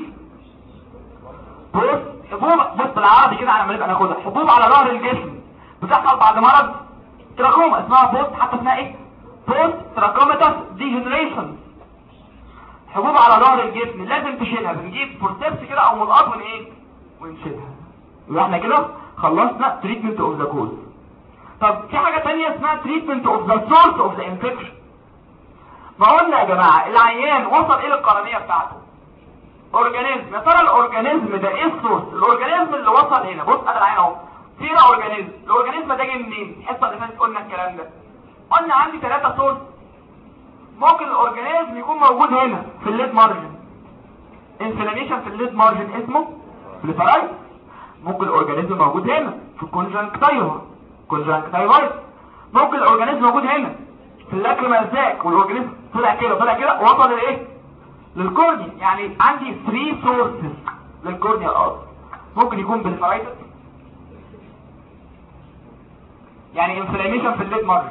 بص حبوب بص بالعربي كده على ما نبقى ناخدها حبوب على ظهر الجسم بتحصل بعد مرض تراكوما اسمها بوست حتى اسمها إيه بوست تراكوماتس ديجنريشن حبوب على ظهر الجسم لازم تشيلها بنجيب فورسيبس كده أو ملقاط ون إيه ونشيلها يبقى إحنا كده خلصنا treatment of the cause طب في حاجة ثانية اسمها treatment of the source of the infection ما قلنا يا جماعة العيان وصل إلى القرنية بتاعته. organism. يا ترى ال organism ده إيه ال source ال organism اللي وصل هنا. بص أنا العين أهو. فينا organism. ال organism ده جاي منين؟ الحصة اللي فاتت قلنا الكلام ده. قلنا عندي ثلاثة source ممكن ال organism يكون موجود هنا في ال lid margin. inflammation في ال lid margin اسمه blepharitis ممكن ال organism موجود هنا في ال conjunctiva conjunctivitis ممكن ال organism موجود هنا. في ال lacrimal sac وال organism طلع كده طلع كده وصل لإيه؟ لل cornea يعني عندي 3 sources لل corneal ulcer ممكن يكون blepharitis يعني inflammation في ال lid margin.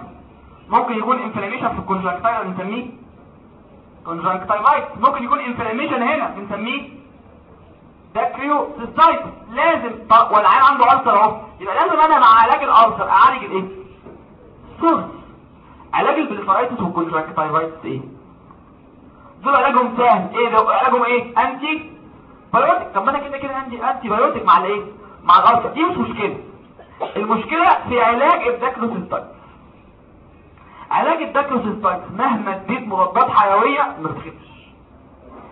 ممكن يكون inflammation في ال conjunctiva بنسميه conjunctivitis ممكن يكون inflammation هنا بنسميه dacryocystitis لازم والعيان عنده ulcer أهو. يبقى لازم أنا مع علاج ال ulcer أعالج الإيه؟ source علاج ال blepharitis وال conjunctivitis إيه؟ دول علاجهم سهل. إيه ده؟ علاجهم إيه؟ anti؟ biotic طب ما أنا كده كده عندي antibiotic مع الإيه؟ مع ال ulcer دي مش مشكلة. المشكلة في علاج ال dacryocystitis علاج ال dacryocystitis مهما اديت مضادات حيوية ما بتخفش.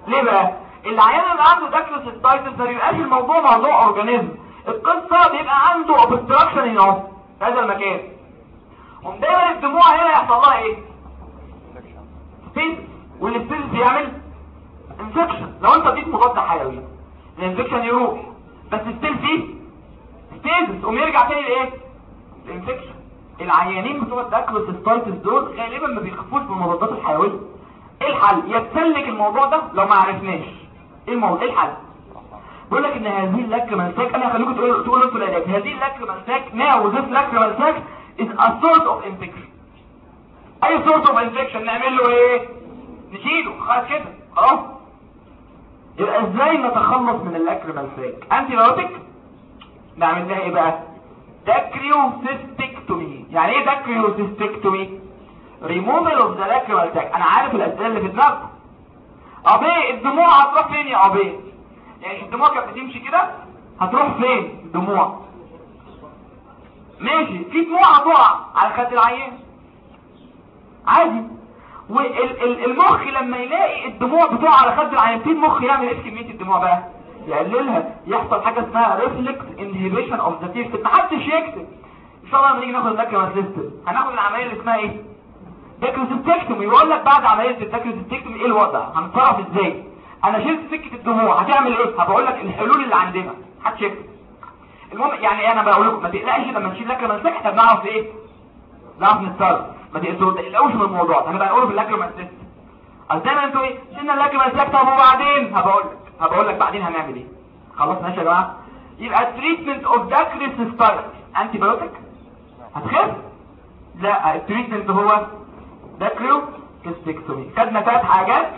ليه بقى؟ العيان اللي عنده dacryocystitis ما بيبقاش الموضوع موضوع organism. القصة بيبقى عنده obstruction هنا هذا المكان. قوم دايما الدموع هنا يحصل لها إيه؟ stasis وال stasis بيعمل infection لو أنت اديت مضاد حيوي ال infection يروح. بس still فيه stasis قوم يرجع تاني لإيه؟ ال infection العيانين بتوع ال dacryocystitis دول غالبا ما بيخفوش من المضادات الحيوية. إيه الحل؟ يتسلك الموضوع ده لو ما عرفناش. إيه الموضوع؟ إيه الحل؟ بيقول لك إن هذه ال lacrimal sac أنا هخليكم تقولوا تقولوا أنتوا العلاج هذه ال lacrimal sac now this lacrimal sac is a source of infection. اي source of infection? نعمل له إيه؟ نشيله. خلاص كده. خلاص. يبقى إزاي نتخلص من ال lacrimal sac antibiotic نعمل لها إيه بقى؟ داكريوسيستكتومي يعني إيه داكريوسيستكتومي ريموفال اوف ذا لاكريمال ساك أنا عارف الأسئلة اللي في دماغكم. أبي الدموع هتروح فين يا أبي؟ يعني الدموع كانت بتمشي كده؟ هتروح فين الدموع؟ ماشي. في دموع هتقع على خد العيان. عادي. والمخ لما يلاقي الدموع بتقع على خد العيان في المخ يعمل إيه كمية الدموع بقى؟ يقللها. يحصل حاجة اسمها reflex inhibition of the tears محدش يكتب. إن شاء الله لما نيجي ناخد ال lacrimal system هناخد العملية اللي اسمها إيه؟ dacryocystectomy يقول لك بعد عملية ال dacryocystectomy إيه الوضع؟ هنتصرف إزاي؟ أنا شلت سكة الدموع. هتعمل إيه؟ هبقول لك الحلول اللي عندنا. محدش يكتب. المهم يعني أنا بقول لكم ما تقلقش لما نشيل lacrimal system إحنا بنعرف إيه؟ نعرف نتصرف. ما تقلقوش من الموضوع هنبقى نقوله في ال lacrimal system اصل دايما أنتوا إيه شلنا ال lacrimal system طب وبعدين؟ هبقول لك هبقول لك بعدين هنعمل إيه. خلاص ماشي يا جماعة؟ يبقى ال treatment of dacryocystitis antibiotic هتخف؟ لا ال treatment هو dacryocystectomy خدنا ثلاث حاجات.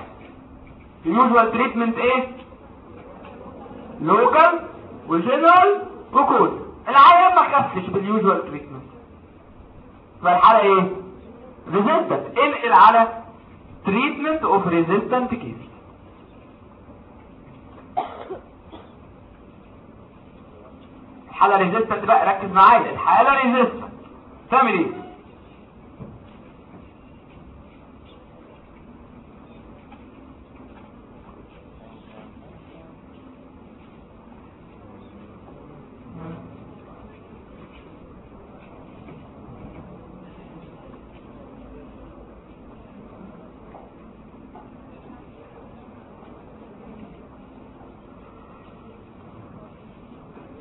ال usual treatment إيه؟ local و general و cause العيان ما خفش بال usual treatment. فالحاله إيه؟ resistant انقل على treatment of resistant case الحالة resistant بقى ركز معايا. الحالة resistant تعمل إيه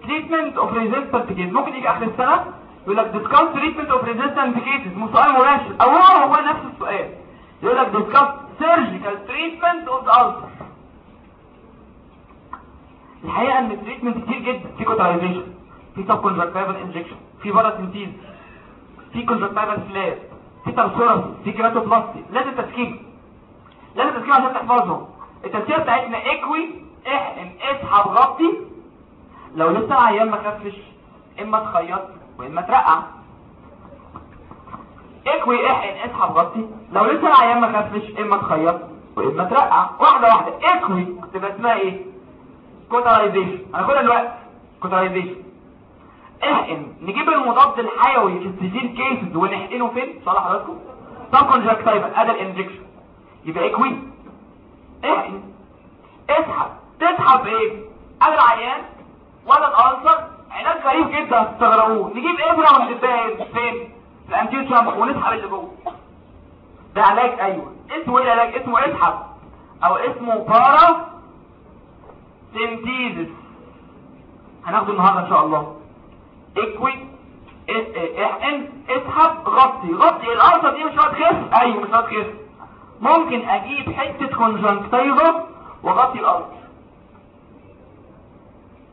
treatment of resistant case ممكن يجي آخر السنة يقول لك discuss treatment of resistant cases سؤال مباشر. أو هو هو نفس السؤال. يقول لك discuss surgical treatment of the ulcer الحقيقة إن ال treatment كتير جدا. في cauterization في subconjunctival injection في paracentesis في conjunctival flap في tarsorrhaphy في keratoplasty لازم تسكيمة لازم تسكيمة عشان تحفظهم التسكيمة بتاعتنا اكوي احقن اسحب غطي لو لسه العيان ما خفش إما تخيط واما ترقع. اكوي احقن اسحب غطي لو لسه العيان ما خفش إما تخيط واما ترقع. واحدة واحدة. اكوي تبقى اسمها إيه؟ cauterization هناخدها دلوقتي cauterization احقن نجيب المضاد الحيوي في السرنجة كده ونحقنه فين؟ صالح حضراتكم؟ sub conjunctival ادي ال injection. يبقى اكوي احقن اسحب تسحب إيه العيان ولا ال ulcer علاج غريب جدا. هتستغربوه نجيب ابره وندبها فين؟ في ال anterior chamber ونسحب اللي جوه. ده علاج أيوه. اسمه إيه العلاج؟ اسمه اسحب. أو اسمه paracentesis هناخده النهارده إن شاء الله. اكوي احقن اسحب غطي. غطي. ال ulcer دي مش هتخف أيوه مش هتخف ممكن أجيب حتة conjunctiva وأغطي ال ulcer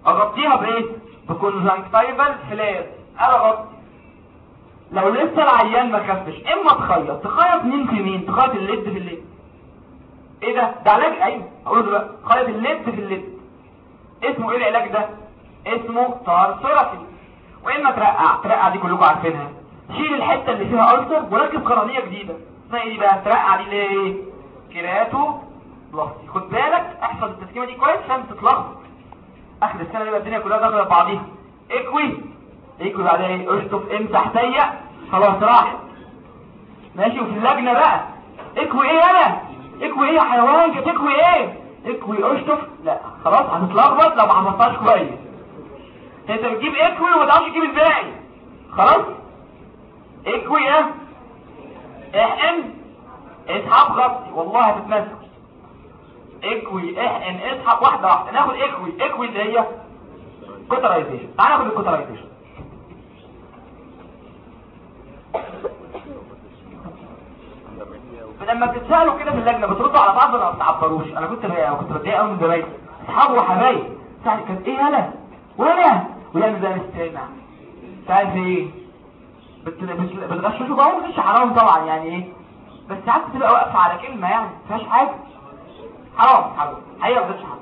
اغطيها بايه ب conjunctival flap أنا اغطي لو لسه العيان ما خفش إما تخيط. تخيط مين في مين؟ تخيط ال lid في ال lid إيه ده؟ ده علاج أيوه أقول بقى خيط ال lid في ال lid اسمه إيه العلاج ده؟ اسمه tarsorrhaphy وإما ترقع. ترقع دي كلكم عارفينها. شيل الحتة اللي فيها ulcer وركب قرنية جديدة. اسمها إيه بقى؟ ترقع دي ليه؟ keratoplasty خد بالك؟ احفظ التسكيمه دي كويس عشان تتلخبط. اخر السنة دي الدنيا كلها داخلة بعضيها. إكوي. إكوي بعدها إيه اشطف امسح ضيق خلاص راحت ماشي وفي اللجنة بقى. إكوي إيه أنا؟ إكوي إيه يا حيوان؟ تكوي إيه؟ إكوي اشطف لا خلاص هتتلخبط لو ما حفظتهاش كويس. أنت بتجيب إكوي وما تعرفش تجيب الباقي خلاص. إكوي إيه؟ احقن اسحب غطي والله هتتنسى اكوي احقن اسحب واحدة واحدة ناخد اكوي اكوي اللي هي cauterization تعال ناخد ال cauterization لما بتتسالوا كده في اللجنه بتردوا على بعض ولا ما بتعبروش أنا كنت بقى كنت بتضايق قوي من زمايلي اصحابي وحبايبي ساعه كانت إيه أنا وأنا ويعمل زي الاستماع ساعه إيه بت- بت- بتغششوا بقى مش حرام طبعا يعني إيه بس ساعات بتبقى واقفه على كلمه يعني ما فيهاش حاجة حرام حرام. ما حرام.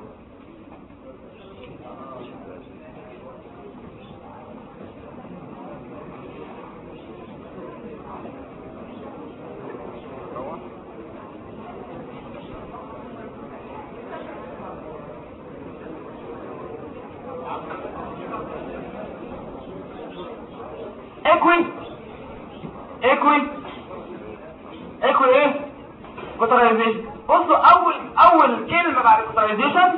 اكوي اكوي اكوي إيه cauterization بصوا اول أول كلمة بعد ال cauterization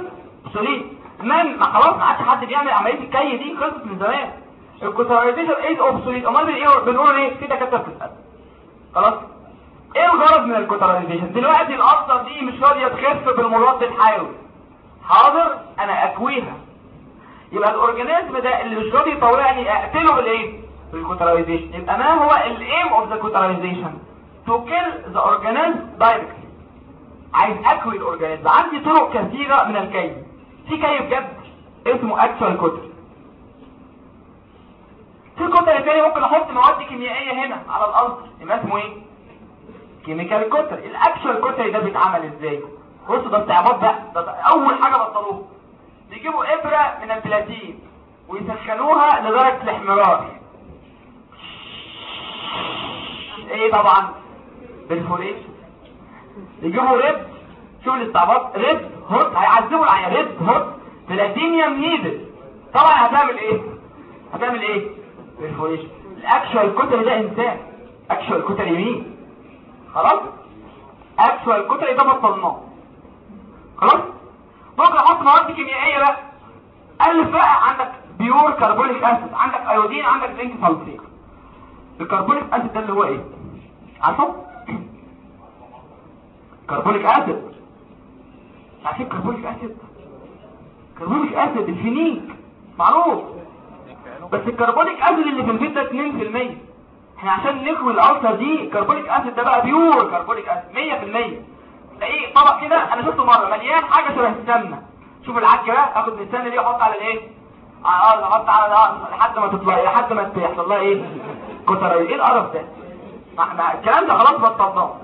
sorry من ما خلاص ما عادش حد بيعمل عملية الكي دي خلصت من زمان. ال cauterization is obsolete أمال بنقول بنقول إيه؟ في دكاترة بتسأل. خلاص؟ إيه الغرض من ال cauterization دلوقتي القصة دي مش راضية تخف بالمضاد الحيوي. حاضر؟ أنا أكويها. يبقى ال organism ده اللي مش راضي يطوعني أقتله بالإيه؟ بال cauterization يبقى ما هو ال aim of the cauterization to kill the organism directly عايز اكوي ال organism عندي طرق كثيرة من الكي في كي بجد؟ اسمه actual cautery. في cautery تاني ممكن أحط مواد كيميائية هنا على الأرض. يبقى اسمه إيه؟ chemical cautery. ال actual cautery ده بيتعمل إزاي؟ بصوا ده استعباط بقى. ده ده أول حاجة بطلوها. بيجيبوا إبرة من البلاتين ويسخنوها لدرجه الاحمرار. إيه طبعا؟ بالفوريش يجيبوا ريب شوف الاستعباط ريب هوت هيعذبوا العيان ريب هوت بلاتينيوم نيدل طبعا هتعمل إيه؟ هتعمل إيه؟ الأكشوال كتري ده إنسان. actual cautery مين خلاص؟ actual cautery ده بطلناه خلاص؟ ممكن أحط مواد كيميائية بقى. الف بقى عندك pure carbolic acid عندك iodine عندك zinc sulfate ال carbolic acid ده اللي هو إيه؟ عارفه؟ carbolic acid. عارفين carbolic acid؟ carbolic acid الفينيك. معروف. بس ال carbolic acid اللي في البيت ده 2% إحنا عشان نكوي ال ulcer دي carbolic acid ده بقى pure carbolic acid 100% تلاقيه طبق كده أنا شفته مرة مليان حاجة شبه السمنة. شوف العك بقى آخد من السمنة دي وأحط على الإيه؟ على الأرض أحط على الأرض. لحد ما تطلع لحد ما يحصل لها إيه؟ cautery إيه القرف ده؟ ما إحنا الكلام ده خلاص بطلناه.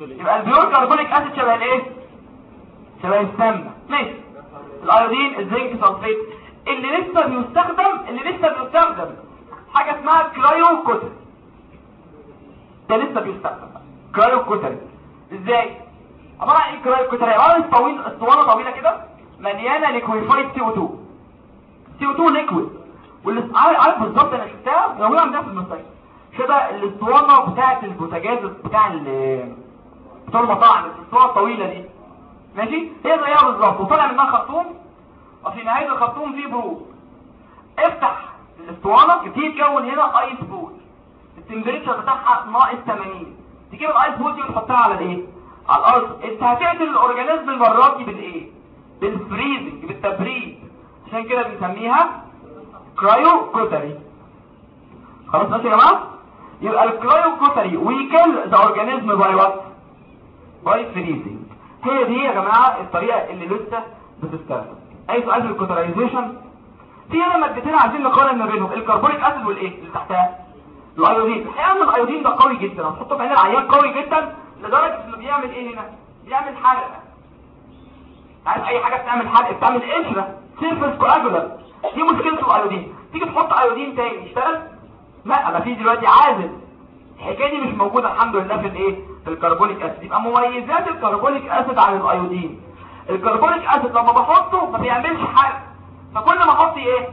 يبقى ال pure carbolic acid شبه الايه؟ شبه السمنه ماشي. ال iodine ال zinc sulfate اللي لسه بيستخدم اللي لسه بيستخدم. حاجة اسمها cryocautery ده لسه بيستخدم. cryocautery إزاي؟ عبارة عن إيه cryocautery عبارة عن طويل أسطوانة طويلة كده مليانة liquefied CO 2 CO 2 liquid عارف بالظبط أنا شفتها؟ موجودة عندنا في المستشفى. شبه الأسطوانة بتاعة البوتاجاز بتاع ال بتوع المطاعم الصور الطويله دي. ماشي؟ هي زيها بالظبط. وطلع منها خرطوم. وفي نهاية الخرطوم فيه probe افتح الاسطوانة تبتدي تكون هنا ice ball ال temperature بتاعها ناقص 80 تجيب ال ice ball دي وتحطها على الايه على الأرض. انت هتقتل ال organism المره دي بالإيه؟ بال freezing بالتبريد. عشان كده بنسميها cryocautery خلاص ماشي يا جماعة؟ يبقى ال cryocautery we kill the organism by what by freezing هي دي يا جماعة الطريقة اللي لسه بتستخدم أي سؤال في ال cauterization في هنا مادتين عايزين نقارن ما بينهم ال carbolic acid والإيه؟ اللي تحتها. ال iodine. الحقيقة إن ال iodine ده قوي جدا. هنحطه في عين العيان قوي جدا لدرجة إنه بيعمل إيه هنا؟ بيعمل حرق. عارف أي حاجة بتعمل حرق؟ بتعمل قشره surface coagulum دي مشكلة ال iodine. تيجي تحط iodine تاني يشتغل؟ لا ما في دلوقتي عازل. الحكاية دي مش موجودة الحمد لله في الإيه؟ الكربونيك اسيد. يبقى مميزات الكربونيك اسيد عن الأيودين. الكربونيك اسيد لما بحطه ما بيعملش حرق. فكل ما أحط إيه؟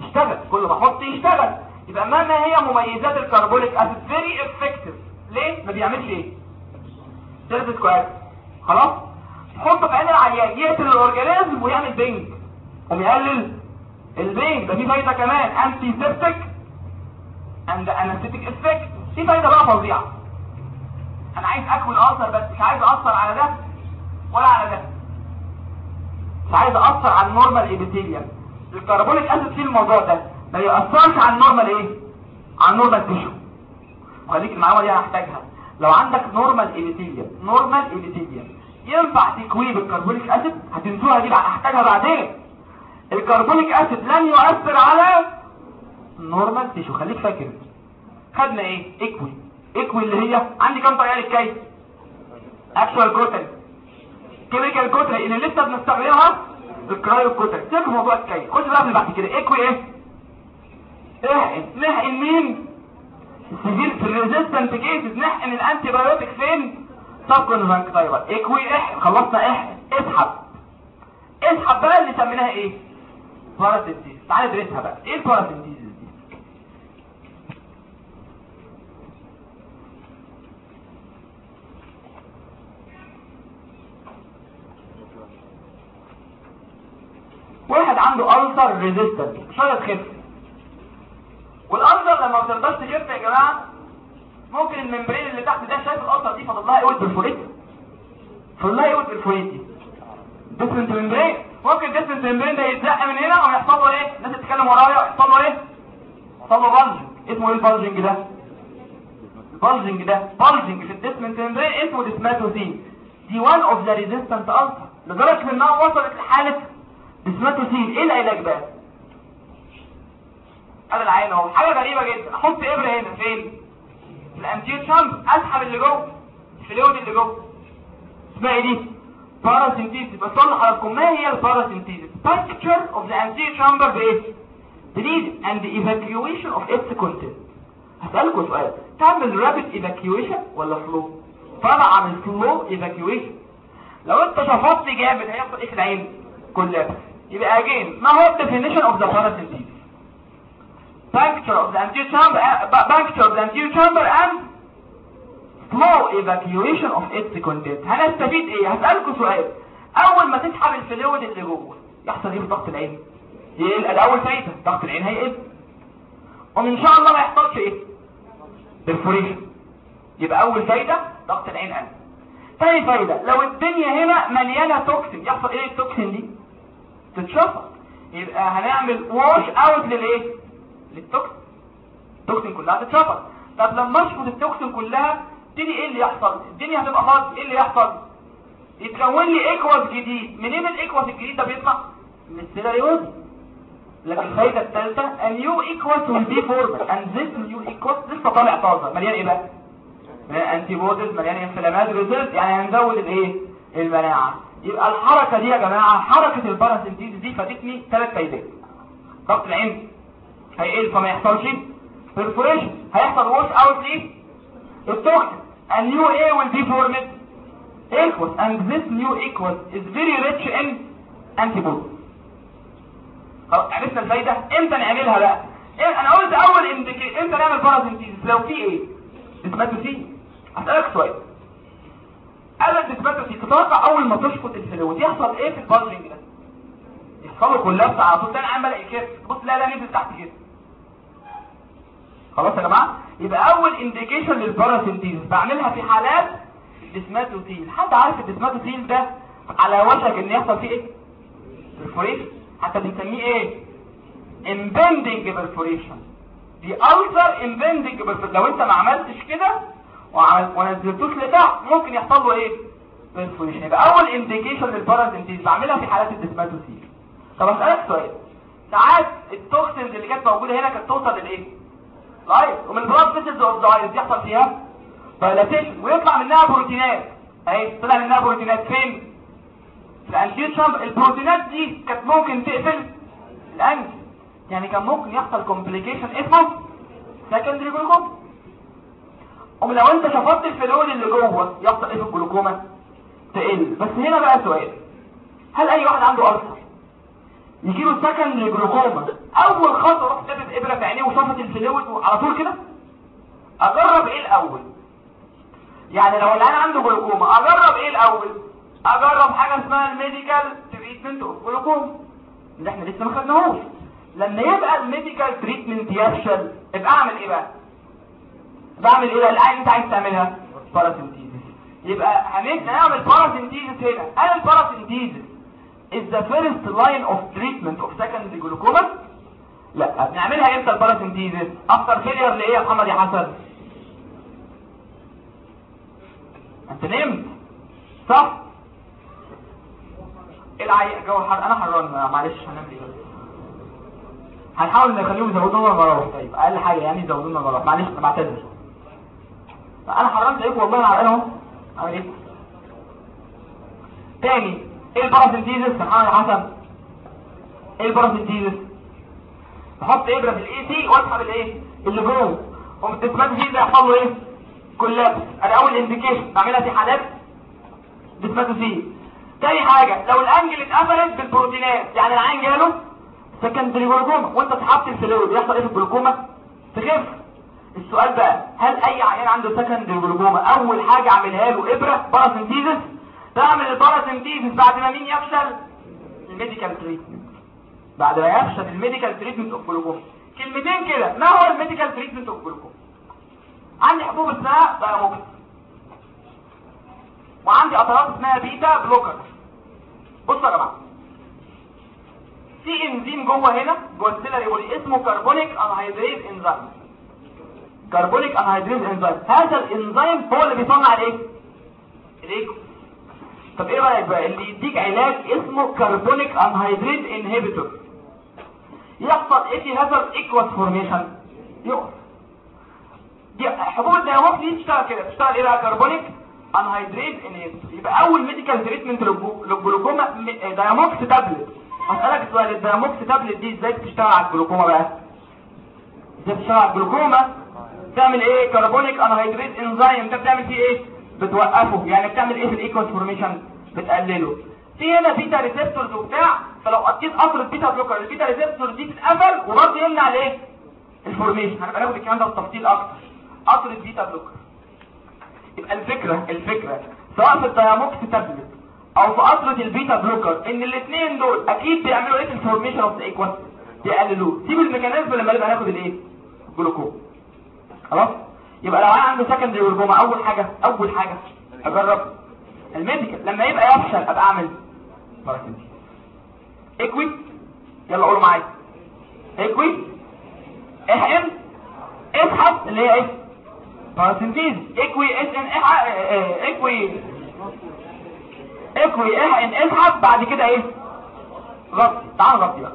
يشتغل. كل ما أحط يشتغل. يبقى ما ما هي مميزات ال carbolic acid؟ very effective ليه؟ ما بيعملش إيه؟ surface كويس خلاص؟ تحطه في عين العيان. يقتل ال organism ويعمل بنج. ويقلل ال pain. ده في فايدة كمان. antiseptic and anesthetic effect في فايدة بقى فظيعة. أنا عايز أكوي ulcer بس مش عايز أثر على ده ولا على ده. مش عايز أثر على ال normal epithelium ال carbolic acid فيه الموضوع ده ما يأثرش على ال normal إيه؟ على ال normal tissue. خليك المعلومة دي هحتاجها. لو عندك normal epithelium normal epithelium ينفع تكويه بال carbolic acid هتنسوها دي هحتاجها بعدين. ال carbolic acid لن يؤثر على normal tissue. خليك فاكر. خدنا إيه؟ اكوي اكوي اللي هي. عندي كام طريقه للكي actual cautery chemical cautery اللي لسه بنستخدمها ال cryocautery سيب موضوع الكي خش بقى اللي بعد كده. اكوي إيه؟ احقن نحقن مين؟ سجل في ال resistant cases نحقن ال antibiotic فين subconjunctival اكوي احقن خلصنا احقن اسحب. اسحب بقى اللي سميناها إيه؟ paracentesis تعالى ندرسها بقى. إيه ال paracentesis دي واحد عنده ulcer resistant مش هيقدر تخف وال ulcer لما ما بتقدرش تخف يا جماعة ممكن ال membrane اللي تحت ده شايف ال ulcer دي فاضل لها إيه perforate فاضل لها إيه perforate دي Descemet's membrane ممكن Descemet's membrane ده يتزق من هنا أو يحصل له إيه؟ الناس تتكلم ورايا يحصل له إيه؟ يحصل له bulging اسمه إيه ال bulging ده؟ ال bulging ده bulging في ال Descemet's membrane اسمه descemetocele دي one of the resistant ulcer لدرجة إنها وصلت لحالة descemetocele إيه العلاج بقى هذا العين أهو. حاجة غريبة جدا. أحط إبرة هنا فين؟ ال anterior chamber أسحب اللي جوه. ال fluid اللي جوه. اسمها إيه دي؟ paracentesis بس أقول لحضراتكم ما هي ال paracentesis puncture of the anterior chamber بإيه؟ and the evacuation of its content. هسألكم سؤال. تعمل rapid evacuation ولا slow طبعا السلو evacuation. لو أنت شفطت جامد هيحصل إيه في العين؟ كلها يبقى again ما هو the parasympathetic puncture of the anterior chamber puncture of the anterior chamber and slow evacuation of its content هنستفيد إيه؟ هسألكم سؤال. أول ما تسحب الفلويد اللي جوه يحصل إيه في ضغط العين؟ يقل الأول فايدة ضغط العين هيقل ومن شاء الله ما يحصلش إيه؟ perforation. يبقى أول فايدة ضغط العين قل تاني فايدة لو الدنيا هنا مليانة toxin يحصل إيه ال toxin دي؟ تتشفط. يبقى هنعمل wash out للايه؟ لل toxin. ال toxin كلها تتشفط. طب لما اشفط ال toxin كلها تيجي إيه اللي يحصل؟ الدنيا هتبقى فاضي إيه اللي يحصل؟ يتكون لي aqueous جديد. منين ال aqueous الجديد ده بيطلع؟ من ال ciliary. لكن الفايدة الثالثه aqueous will be formed. And this new aqueous لسه طالع طازة. مليان إيه بقى؟ مليان antibodies مليان inflammatory cells يعني هنزود الإيه؟ المناعة. يبقى الحركة دي يا جماعة حركة ال paracentesis دي فادتني ثلاث فايدات. ضغط العين هيقل فما يحصلش perforation هيحصل wash out ليه؟ ال toxin a new A will be formed. Aqueous and this new aqueous is very rich in antibodies. خلاص عرفنا الفايدة؟ إمتى نعملها بقى؟ إيه أنا قلت أول إمتى نعمل paracentesis لو في إيه؟ descemetocele هسألك سؤال. قال ال descemetocele تتوقع أول ما تشفط ال fluid يحصل إيه في ال bulging ده؟ يحصل له collapse على طول تاني عمال يكف بص لا لا نزل تحت كده. خلاص يا جماعة؟ يبقى أول indication لل paracentesis بعملها في حالات ال descemetocele حد عارف ال descemetocele ده على وشك إن يحصل فيه إيه؟ perforation حتى بنسميه إيه؟ impending perforation دي الفر impending perforation لو أنت ما عملتش كده ونزلتوش لتحت ممكن يحصل له إيه؟ perforation يبقى أول indication لل paracentesis بعملها في حالات ال descemetocele طب أسألك سؤال. ساعات ال toxins اللي كانت موجودة هنا كانت توصل للإيه؟ لايف ومن ال blood vessels of the يحصل فيها dilatation ويطلع منها بروتينات. أهي طلع منها بروتينات فين؟ في البروتينات دي كانت ممكن تقفل الانج يعني كان ممكن يحصل complication اسمه secondary glaucoma أم لو أنت شفطت ال fluid اللي جوه يحصل إيه الجلوكوما؟ تقل. بس هنا بقى سؤال. هل أي واحد عنده ulcer يجيله secondary glaucoma أول خطوة روح تحط إبرة في عينيه وشفط ال fluid على طول كده؟ أجرب إيه الأول؟ يعني لو العيان عنده جلوكوما أجرب إيه الأول؟ أجرب حاجة اسمها ال medical treatment of glaucoma. اللي إحنا لسه ما خدناهوش. لما يبقى ال medical treatment يفشل يبقى أعمل إيه بقى؟ بعمل إيه؟ بقى انت عايز تعملها؟ paracentesis يبقى هنعمل paracentesis هنا. هل ال paracentesis is the first line of treatment of secondary glaucoma لا بنعملها إمتى ال paracentesis after failure لايه يا محمد يا حسن. أنت نمت. صح؟ العي جو حر أنا حران معلش هنام ليه هنحاول نخليهم يزودونا المراوح طيب أقل حاجة يعني يزودونا المراوح معلش أنا بعتذر. أنا حرمت عليكم والله عارف أهو. إيه تاني إيه ال paracentesis سبحان يا حسن. إيه ال paracentesis بحط إبرة في ال AC وأسحب الايه اللي جوه. ومتسمات دي ده يحصل له إيه؟ collapse أنا أول indication بعملها في حالات descemetocele تاني حاجة لو ال angle اتقفلت بالبروتينات يعني العين جاله secondary glaucoma وأنت سحبت ال fluid. يحصل إيه في الجلوكوما؟ تخف. السؤال بقى هل أي عيان عنده secondary glaucoma أول حاجة أعملها له إبرة paracentesis تعمل ال paracentesis بعد ما مين يفشل؟ ال medical treatment. بعد ما يفشل ال medical treatment of glaucoma. كلمتين كده ما هو ال medical treatment of glaucoma؟ عندي حبوب اسمها Diamox وعندي قطرات اسمها beta blocker. بصوا يا جماعة. في إنزيم جوه هنا جوه ال ciliary اسمه carbonic anhydrase enzyme. carbonic anhydrase enzyme هذا الإنزيم هو اللي بيصنع الإيه؟ ال aqueous. طب إيه رأيك بقى؟ اللي يديك علاج اسمه carbonic anhydrase inhibitor يحصل إيه في هذا ال aqueous formation يقف حبوب ال Diamox دي تشتغل كده. تشتغل إيه بقى؟ carbonic anhydrase inhibitor يبقى أول medical treatment لل glaucoma Diamox tablet هسألك سؤال ال Diamox tablet دي إزاي بتشتغل على الجلوكوما بقى؟ إزاي بتشتغل على الجلوكوما؟ بتعمل إيه؟ carbonic anhydrase enzyme ده بتعمل فيه إيه؟ بتوقفه. يعني بتعمل إيه في ال aqueous formation بتقلله. في هنا beta receptors وبتاع. فلو حطيت قطرة beta blocker ال beta receptor دي تتقفل وبرضه يمنع الايه ال formation هنبقى ناخد الكلام ده بالتفصيل أكتر. قطرة beta blocker يبقى الفكرة الفكرة. سواء في ال Diamox tablet أو في قطرة ال beta blocker إن الاثنين دول أكيد بيعملوا إيه ال formation of the aqueous بيقللوه. سيب ال mechanism لما نبقى ناخد الايه جلوكوم خلاص؟ يبقى لو أنا عنده secondary glaucoma أول حاجة أول حاجة أجرب ال medical. لما يبقى يفشل أبقى أعمل paracentesis اكوي يلا قولوا معايا. اكوي احقن اسحب اللي هي إيه؟ paracentesis اكوي اس اكوي اكوي احقن اسحب بعد كده إيه؟ غطي تعال غطي بقى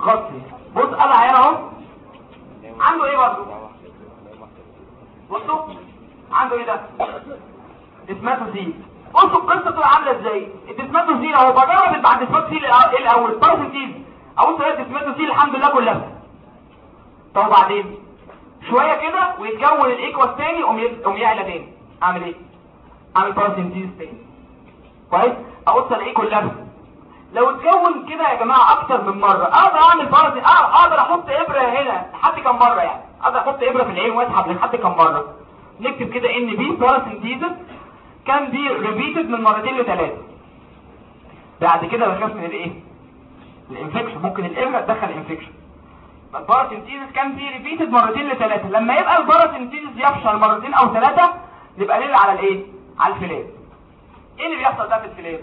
غطي بص أنا عيان اهو عنده إيه برضه بصوا عنده إيه ده descemetocele بصوا القصة بتبقى عاملة إزاي. ال descemetocele اهو بجرب بعد ال descemetocele إيه الأول ال paracentesis اول سؤال ال descemetocele الحمد لله كلها. طب وبعدين؟ شوية كده ويتكون ال aqueous تاني يقوم يعلى تاني. أعمل إيه؟ أعمل paracentesis تاني. كويس؟ أقص ال aqueous لفه لو اتكون كده يا جماعة أكتر من مرة. أقدر أعمل paracentesis أقدر أحط إبرة هنا لحد كم مرة يعني؟ أقدر أحط إبرة في العين وأسحب لحد كم مرة؟ نكتب كده NB paracentesis can be repeated من مرتين لثلاثه بعد كده بخاف من الايه ال infection ممكن الإبرة تدخل infection ال paracentesis can be repeated مرتين لثلاثه لما يبقى ال paracentesis يفشل مرتين أو ثلاثة نبقى نلجأ على الإيه؟ على ال flap إيه اللي بيحصل ده في ال flap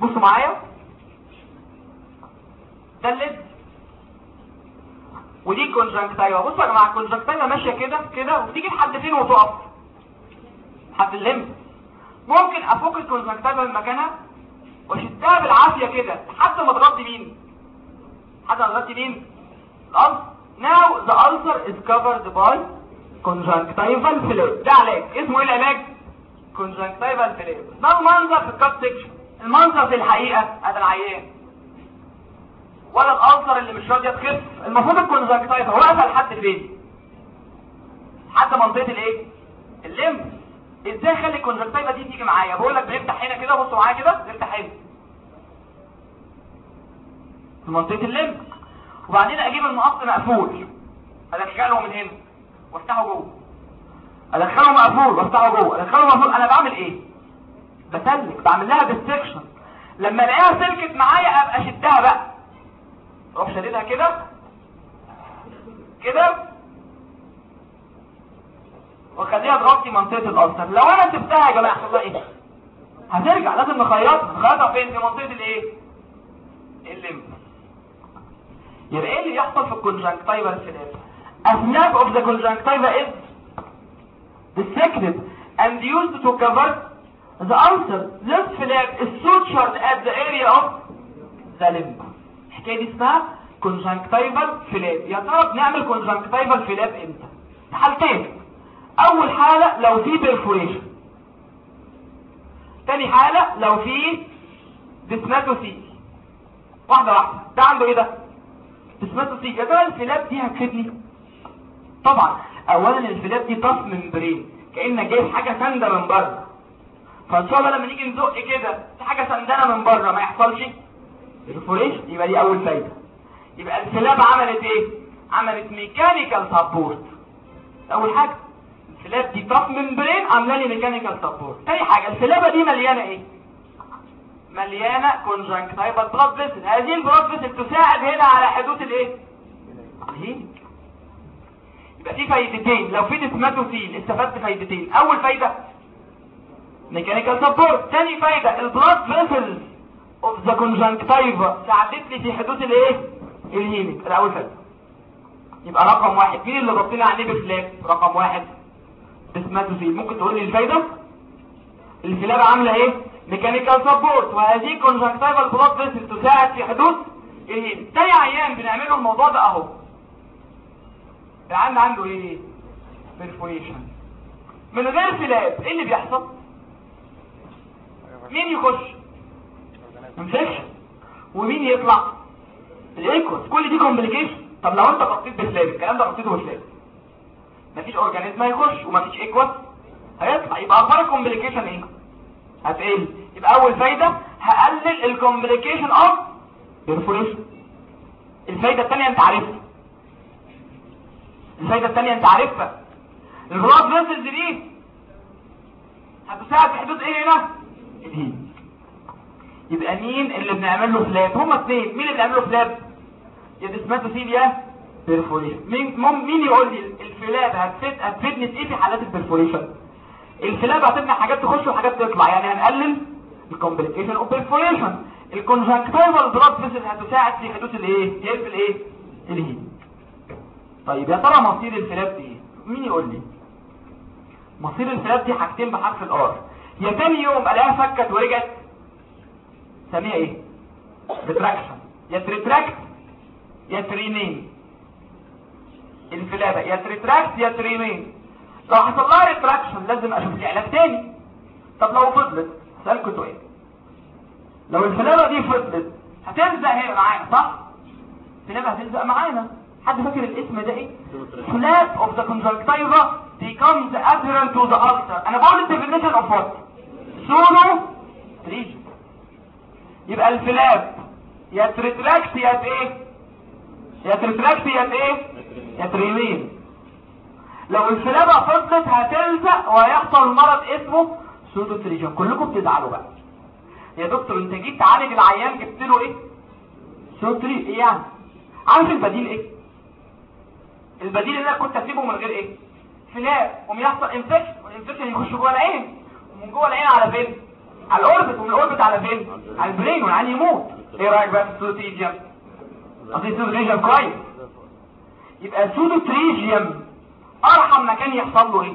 بصوا معايا. ده ال lid ودي ال conjunctiva بصوا يا جماعة ال conjunctiva ماشية كده كده وتيجي لحد فين وتقف؟ لحد ال limbus ممكن أفك ال conjunctiva من مكانها واشدها بالعافية كده. لحد ما تغطي مين؟ لحد ما تغطي مين؟ الأرض now the ulcer is covered by conjunctival flap ده علاج. اسمه إيه العلاج؟ conjunctival flap ده المنظر في ال cut section المنظر في الحقيقة هذا العيان. ولا ال ulcer اللي مش راضية تخف. المفروض ال conjunctiva واقفه لحد فين؟ لحد منطقة الإيه؟ ال limbus. إزاي اخلي ال conjunctiva دي تيجي معايا؟ بقول لك بنفتح هنا كده بصوا معايا كده بنفتح هنا. في منطقة ال limbus. وبعدين أجيب المقص مقفول. أدخله من هنا. وافتحه جوه. أدخله مقفول وافتحه جوه. أدخله مقفول. أنا بعمل إيه؟ بسلك. بعمل لها dissection لما ألاقيها سلكت معايا أبقى أشدها بقى. أروح شاددها كده. كده. واخليها تغطي منطقة ال ulcer لو أنا سبتها يا جماعة هتحصل إيه؟ هترجع. لازم نخيطها نخيطها فين؟ في منطقة الايه ال limbus يبقى إيه اللي يحصل في الكونجنكتيفا الفلاب A snap of the conjunctiva is dissected and used to cover the ulcer. This flap is sutured at the area of the limb. الحكاية دي اسمها conjunctival flap. يا ترى بنعمل conjunctival flap إمتى؟ حالتين. أول حالة لو في perforation. تاني حالة لو في descemetocele. واحدة واحدة. ده عنده إيه ده؟ descemetocele. يا ترى ال flap دي هتفيدني؟ طبعا اولا ال flap دي tough membrane كأنك جايب حاجة ساندة من بره فإن شاء الله لما نيجي نزق كده في حاجة سانداه من بره ما يحصلش ال perforation يبقى دي أول فايدة. يبقى ال flap عملت إيه؟ عملت mechanical support أول حاجة ال flap دي tough membrane عاملة لي mechanical support تاني حاجة ال flap دي مليانة إيه؟ مليانة conjunctival blood vessel هذه ال blood vessel تساعد هنا على حدوث الإيه؟ ال healing يبقى في فايدتين. لو في descemetocele استفدت فايدتين. أول فايدة mechanical support ثاني فايدة ال blood vessels the conjunctiva ساعدت لي في حدوث الإيه؟ ال healing ده أول فايده يبقى رقم واحد. مين اللي ضبطنا عليه ب flap رقم واحد. descemetocele ممكن تقول لي الفايدة؟ ال flap عاملة إيه؟ mechanical support وهذه conjunctival blood vessel تساعد في حدوث ال healing تاني عيان بنعمله الموضوع ده أهو. العيان عنده إيه؟ perforation. من غير flap إيه اللي بيحصل؟ مين يخش؟ infection ومين يطلع؟ ال aqueous. كل دي complication طب لو أنت غطيت ب flap الكلام ده غطيته ب flap مفيش organism هيخش ومفيش aqueous هيطلع. يبقى أخبار ال complication إيه؟ هتقل. يبقى أول فايدة هقلل ال complication of perforation. الفايدة الثانية أنت عارفها. الفايدة الثانية أنت عارفها. ال blood vessels دي هتساعد في حدوث إيه هنا؟ ال heal يبقى مين اللي بنعمل له flap هما اثنين مين اللي بنعمل له flap يا descemetocele يا perforation مين؟ مين يقول لي ال flap هتفيد هتفيدني في إيه في حالات ال perforation ال flap هتمنع حاجات تخش وحاجات تطلع. يعني هنقلل ال complication of perforation ال conjunctival blood vessel هتساعد في حدوث الايه؟ يقفل الايه؟ ال heal طيب يا ترى مصير ال flap دي إيه؟ مين يقول لي؟ مصير ال flap دي حاجتين بحرف ال R. يا تاني يوم ألاقيها فكت ورجعت سميها إيه؟ ريتراكشن يا تريتراكت يا تريمين الفلابه يا تريتراكت يا تريمين لو حصل لها retraction لازم أشوف لي علاج تاني. طب لو فضلت سؤال لو ال flap دي فضلت هتلزق هنا معانا صح؟ ال flap هتلزق معانا. حد فاكر الاسم ده إيه؟ Flap of the conjunctiva becomes adherent to the ulcer أنا بقول ال definition of what pseudopterygium يبقى ال flap يا retract يا إيه يا retract يا إيه يا remain لو ال flap فضلت هتلزق وهيحصل مرض اسمه سودو تريجن كلكم بتزعلوا بقى. يا دكتور انت جيت تعالج العيان جبت له إيه؟ سودو تريجن إيه يعني؟ عارف البديل إيه؟ البديل اللي أنا كنت أسيبه من غير إيه؟ flap قوم يحصل infection وال infection يخش جوه العين. ومن جوه العين على فين على ال orbit ومن ال orbit على فين؟ على ال brain. والعين يموت. إيه رأيك بقى في ال pseudopterygium قصدي ال pseudopterygium كويس. يبقى ال pseudopterygium أرحم مكان يحصل له إيه؟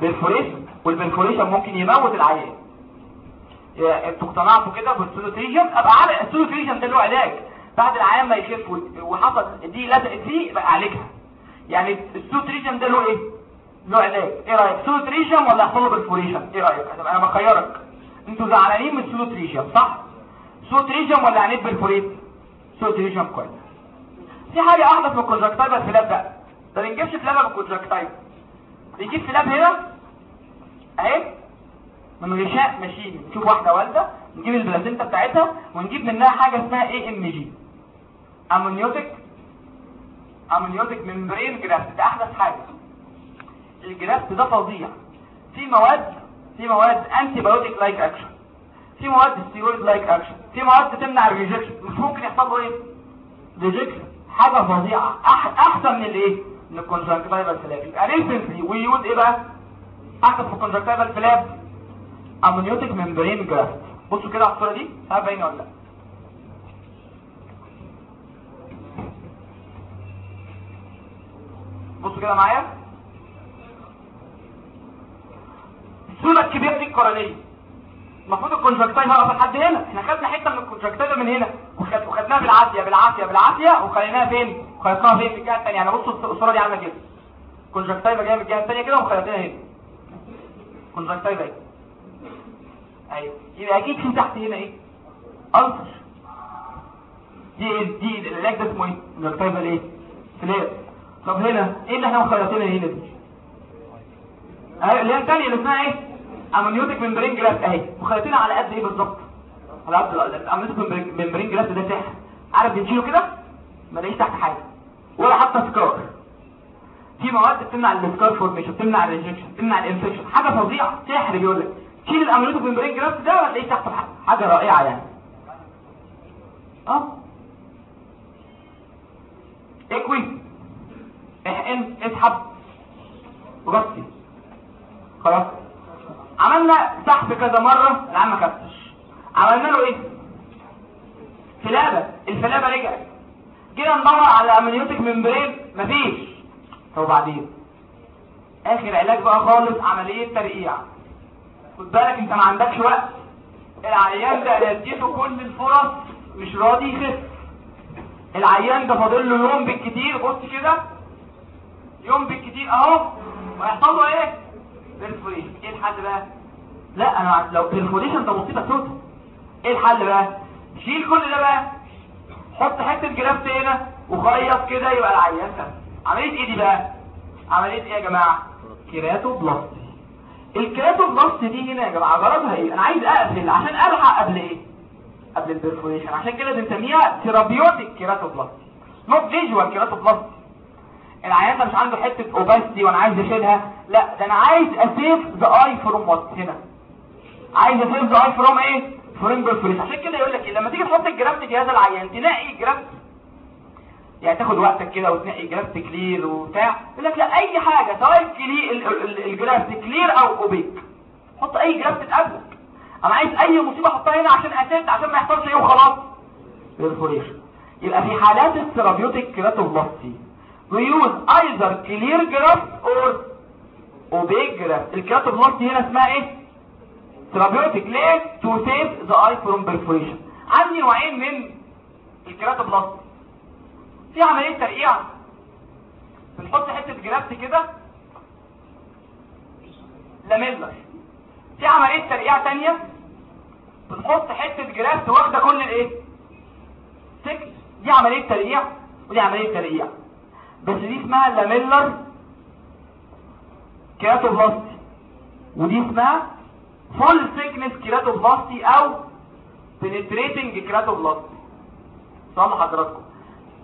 perforation. وال perforation ممكن يموت العيان. أنتوا اقتنعتوا كده بال pseudopterygium أبقى على ال pseudopterygium ده له علاج. بعد العيان ما يخف وحصل دي لزقت فيه يبقى اعالجها يعني السودوتريجن ده له إيه؟ له علاج. إيه رأيك؟ pseudopterygium ولا يحصل له perforation إيه رأيك؟ أنا بخيرك. أنتوا زعلانين من ال pseudopterygium صح؟ pseudopterygium ولا عينيك perforate pseudopterygium كويس. في حاجة احدث من ال conjunctival flap ده ده ما بنجيبش flap بال conjunctiva بنجيب flap هنا. اهي. من غشاء المشيمة. نشوف واحدة والدة نجيب ال placenta بتاعتها ونجيب منها حاجة اسمها AMG amniotic. amniotic membrane graft ده أحدث حاجة. ال graft ده فظيع. في مواد في مواد antibiotic like action في مواد steroid like action في مواد تمنع ال rejection مش ممكن يحصل له إيه؟ rejection حاجة فظيعة. أح أحسن من الإيه؟ من ال conjunctival flap يبقى recently we use إيه بقى؟ أحسن في ال conjunctival flap amniotic membrane graft بصوا كده على الصورة دي. ها باينه ولا لأ؟ بصوا كده معايا. الصورة الكبيره دي القرنيه المفروض ال conjunctiva واقفه لحد هنا. إحنا خدنا حتة من ال conjunctiva من هنا. وخد... وخدناها بالعافية بالعافية بالعافية. وخليناها فين؟ وخليناها فين؟ في الجهة الثانية. يعني بصوا الصورة دي عاملة كده. ال conjunctiva جاية من الجهة الثانية كده وخليناها هنا. conjunctiva أهي. أيوه يبقى أكيد في تحت هنا إيه؟ ulcer دي دي العلاج ده اسمه إيه؟ conjunctival إيه؟ flap طب هنا إيه اللي إحنا مخيطينها هنا دي؟ اللي هي الثانية اللي اسمها إيه؟ amniotic membrane graft أهي. مخيطينها على قد إيه بالظبط؟ على قد ال amniotic membrane graft ده سحر. عارف بنشيله كده؟ ما لاقيش تحت حاجة. ولا حتى scar. في مواد بتمنع ال scar formation بتمنع ال rejection بتمنع ال infection. حاجة فظيعة. سحر بيقول لك. شيل ال amniotic membrane graft ده وهتلاقيه تحت حاجة. رائعة يعني. أه؟ اكوي احقن اسحب. وغطي خلاص. عملنا سحب كذا مرة العين ما خفتش عملنا له إيه؟ فلابة. الفلابة رجعت. جينا ندور على امنيوتيك ممبرين مفيش. طب وبعدين آخر علاج بقى خالص عملية ترقيع. خد بالك أنت ما عندكش وقت. العيان ده اديته كل الفرص مش راضي يخف العيان ده فاضل له يوم بالكتير بص كده. يوم بالكتير أهو. وهيحصل له إيه؟ إيه الحل بقى؟ لا أنا لو perforation ده مصيبة سودة إيه الحل بقى؟ شيل كل ده بقى. حط حتة graft هنا وخيط كده يبقى العيان ده عملية إيه دي بقى؟ عملية إيه يا جماعة؟ keratoplasty. ال keratoplasty دي هنا يا جماعة غرضها إيه؟ أنا عايز أقفل. عشان ألحق قبل إيه؟ قبل ال perforation عشان كده بنسميها therapeutic keratoplasty not visual keratoplasty العيان ده مش عنده حتة opacity وأنا عايز أشيلها. لا ده أنا عايز أ save the eye from what هنا. عايز أ save the eye from إيه؟ from perforation عشان كده يقول لك إيه؟ لما تيجي تحط ال graft جهاز العيان تنقي graft يعني تاخد وقتك كده وتنقي graft clear وبتاع. يقول لك لا أي حاجة سواء ال graft clear أو opaque حط أي graft تقابلك أنا عايز أي مصيبة أحطها هنا عشان أسد عشان ما يحصلش إيه وخلاص. يبقى في حالات ال therapeutic keratoplasty we use either clear graft or opaque graft ال keratoplasty هنا اسمها إيه؟ therapeutic ليه to save the eye from perforation. عندي نوعين من ال keratoplasty في عملية ترقيع. بنحط حتة graft كده. lamellar في عملية ترقيع تانية. بنحط حتة graft واخدة كل الايه؟ thickness دي عملية ترقيع ودي عملية ترقيع. بس دي اسمها lamellar keratoplasty ودي اسمها full thickness keratoplasty أو penetrating keratoplasty صلح حضراتكم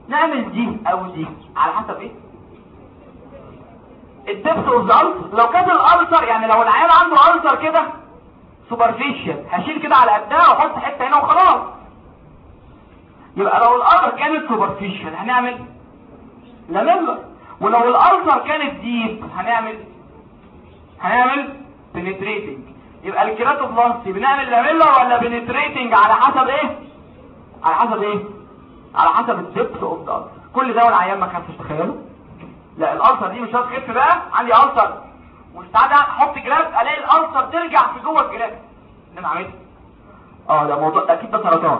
نعمل دي أو دي على حسب إيه؟ ال depth لو كان ال ulcer يعني لو العيان عنده ulcer كده superficial هشيل كده على قدها وأحط حتة هنا وخلاص. يبقى لو ال ulcer كانت superficial هنعمل lamellar ولو ال ulcer كانت deep هنعمل هنعمل penetrating يبقى ال keratoplasty بنعمل lamellar ولا penetrating على حسب إيه؟ على حسب إيه؟ على حسب ال depth of the كل ده والعيان ما خفش تخيلوا لا ال ulcer دي مش هتخف بقى. عندي ulcer. وساعات أحط graft ألاقي ال ulcer ترجع في جوه ال graft اللي أنا عملته آه ده موضوع أكيد ده سرطان.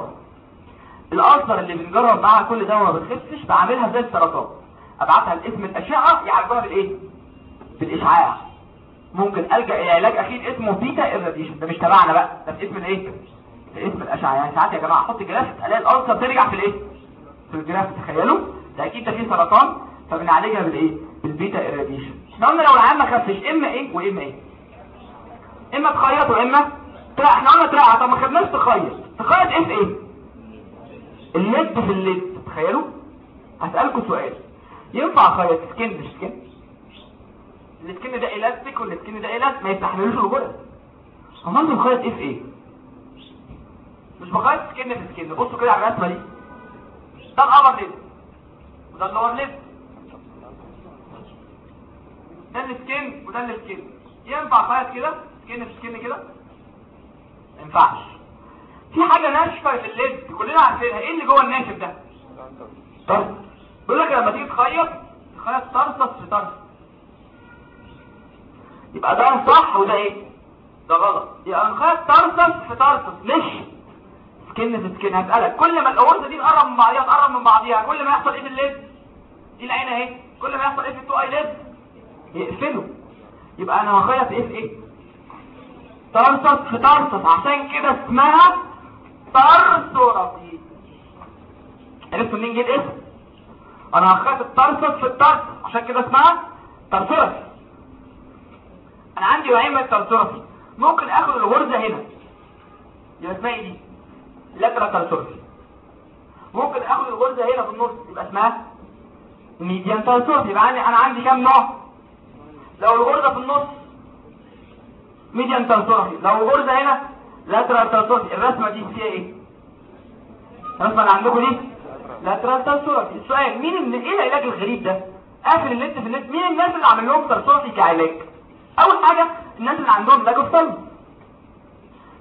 ال ulcer اللي بنجرب معاها كل ده وما بتخفش بعملها زي السرطان. أبعتها لقسم الأشعة يعالجوها بالإيه؟ بالإشعاع. ممكن ألجأ إلى علاج أكيد اسمه beta irradiation ده مش تبعنا بقى ده في قسم الإيه؟ في قسم الأشعة. يعني ساعات يا جماعة أحط graft ألاقي ال ulcer ترجع في الإيه؟ في ال graft تخيلوا؟ ده أكيد ده فيه سرطان. فبنعالجها بالإيه؟ بال beta irradiation. إحنا قلنا لو العيان ما خفش إما إيه وإما إيه؟ إما تخيط وإما ترقع إحنا قلنا ترقع طب ما خدناش تخيط. تخيط إيه؟ في إيه؟ ال lid في ال lid. تخيلوا؟ هسألكم سؤال. ينفع خيط skin مش skin ال skin ده elastic وال skin ده الاست ما يستحملوش الغرز أمال بنخيط إيه في إيه؟ مش بخيط skin في skin بصوا كده على الرسمة دي. ده الأبر ليد وده اللور ليد ده السكين وده السكين ينفع خيط كده؟ skin في skin كده؟ ما ينفعش. في حاجة ناشفة في ال lid كلنا عارفينها. إيه اللي جوه الناشف ده؟ tarsus بيقول لك لما تيجي تخيط تخيط tarsus في tarsus يبقى ده صح وده إيه؟ ده غلط. يبقى نخيط tarsus في tarsus مش skin في skin. هسألك كل ما الغرزة دي تقرب من بعضيها تقرب من بعضيها كل ما يحصل إيه في ال lid دي العين أهي. كل ما يحصل إيه في ال two eyelids يقفلوا. يبقى أنا هخيط إيه في إيه؟ tarsus في tarsus عشان كده اسمها tarsorrhaphy عرفتوا منين جه الاسم؟ أنا هخيط ال tarsus في ال tarsus عشان كده اسمها tarsorrhaphy أنا عندي من ال tarsorrhaphy ممكن آخد الغرزة هنا. يبقى اسمها إيه دي؟ lateral tarsorrhaphy ممكن آخد الغرزة هنا في النص يبقى اسمها median tarsorrhaphy يبقى أنا عندي كام نوع؟ لو الغرزة في النص median tarsorrhaphy لو الغرزة هنا lateral tarsorrhaphy الرسمة دي فيها إيه؟ الرسمة اللي عندكم دي؟ lateral tarsorrhaphy السؤال مين اللي إيه العلاج الغريب ده؟ قافل ال lid في ال lid. مين الناس اللي عامل لهم tarsorrhaphy كعلاج؟ أول حاجة الناس اللي عندهم لاج اوف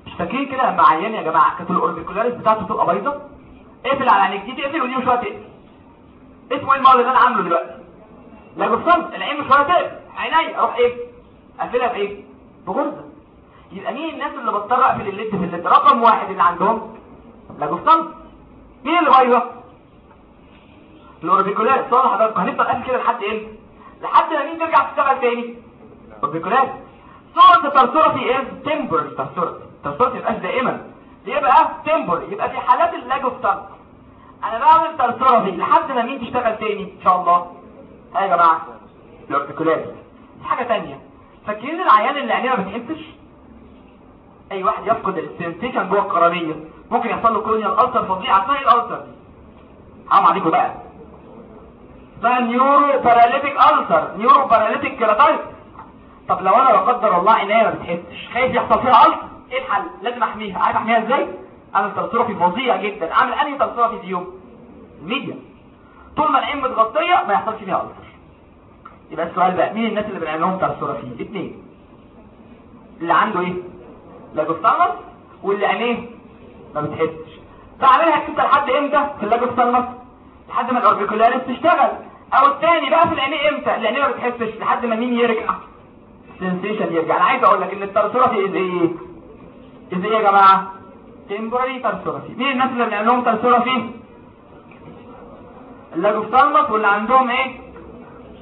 مش فاكرين كده؟ لما عيان يا جماعة. كانت ال orbicularis بتاعته تبقى بايظة. اقفل على عينيك دي تقفل ودي مش هتقفل اسمه إيه المرض اللي أنا عامله دلوقتي؟ لاج اوف العين مش هتقفل عيني أروح إيه؟ أقفلها بايه بغرزه يبقى مين الناس اللي بضطر اقفل ال lid في ال lid رقم واحد اللي عندهم لاج اوف مين اللي بايظة؟ ال orbicularis صالح حضرتك هنفضل قافل كده لحد إيه لحد ما مين ترجع تشتغل تاني؟ orbicularis so ال tarsorrhaphy is temporary tarsorrhaphy ال tarsorrhaphy يبقاش دائما. يبقى temporary يبقى في حالات اللاج اوف أنا بعمل tarsorrhaphy لحد ما مين تشتغل تاني؟ إن شاء الله. ها يا جماعة. ال orbicularis في حاجة تانية. فاكرين العيان اللي عينيه ما بتحسش أي واحد يفقد ال sensation جوه القرنية. ممكن يحصل له corneal ulcer فظيع. اسمها إيه ال ulcer حرام عليكم بقى. اسمها neuroparalytic ulcer neuroparalytic keratitis طب لو أنا لا قدر الله عينيا ما بتحسش خايف يحصل فيها ulcer إيه الحل؟ لازم أحميها. عارف أحميها إزاي؟ أعمل tarsorrhaphy فظيع جدا. أعمل انهي tarsorrhaphy فيهم. ال median طول ما العين متغطية ما يحصلش فيها ulcer يبقى السؤال بقى مين الناس اللي بنعمل لهم tarsorrhaphy اثنين اللي عنده إيه؟ lagophthalmos واللي عينيه ما بتحسش. بعملها كده لحد إمتى؟ في ال lagophthalmos لحد ما ال orbicularis تشتغل. أو الثاني بقى في العينيه إمتى؟ اللي عينيه ما بتحسش لحد ما مين يرجع. sensation يرجع. أنا عايز أقول لك إن ال tarsorrhaphy is إيه؟ إيه يا جماعة؟ temporary tarsorrhaphy مين الناس اللي بنعمل لهم tarsorrhaphy ال lagophthalmos واللي عندهم إيه؟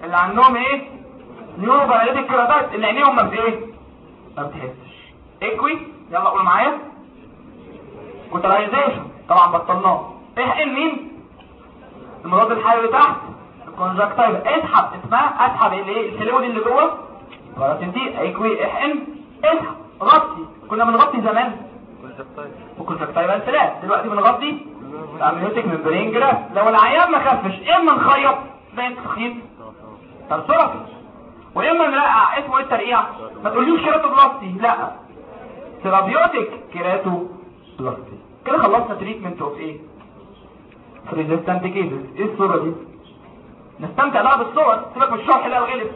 اللي عندهم إيه؟ neuroparalytic keratitis اللي عينيهم ما بايه ما بتحسش. اكوي يلا قول معايا. cauterization طبعا بطلناه. احقن مين؟ المضاد الحيوي تحت. ال conjunctiva اسحب اسمها اسحب الايه ال fluid اللي جوه. غلطين دي ايكوي احقن اسحب غطي كنا بنغطي زمان. و conjunctival flap دلوقتي بنغطي ال amniotic membrane graft لو العيان ما خفش إما نخيط. بين تخيط tarsorrhaphy واما نرقع اسمه إيه الترقيع؟ ما تقوليش keratoplasty لا. therapeutic keratoplasty كده خلصنا treatment of إيه resistant cases إيه الصورة دي؟ نستمتع بقى بالصور. سيبك من الشرح ده وقلب.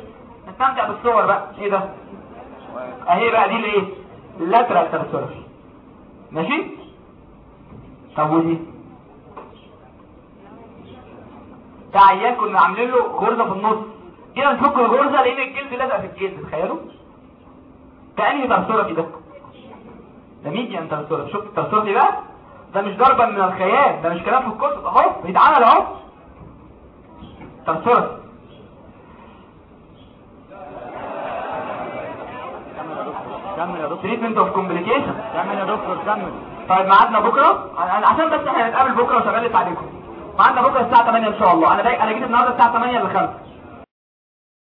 نستمتع بالصور بقى. إيه ده؟ اهي بقى دي الايه ال lateral tarsorrhaphy ماشي؟ طب ودي؟ ده عيان كنا عاملين له غرزة في النص. كده نفك الغرزة لأن الجلد لازق في الجلد. تخيلوا؟ ده انهي tarsorrhaphy ده ده median tarsorrhaphy شفت ال tarsorrhaphy ده ده مش ضربه من الخيال. ده مش كلام في الكتب. أهو بيتعمل أهو. tarsorrhaphy كمل يا دكتور treatment of complication كمل يا دكتور كمل. طيب ميعادنا بكرة؟ عشان بس إحنا هنتقابل بكرة وشغال عليكم ميعادنا بكرة الساعة 8 إن شاء الله. أنا. أنا جيت النهارده الساعة 8 ل 5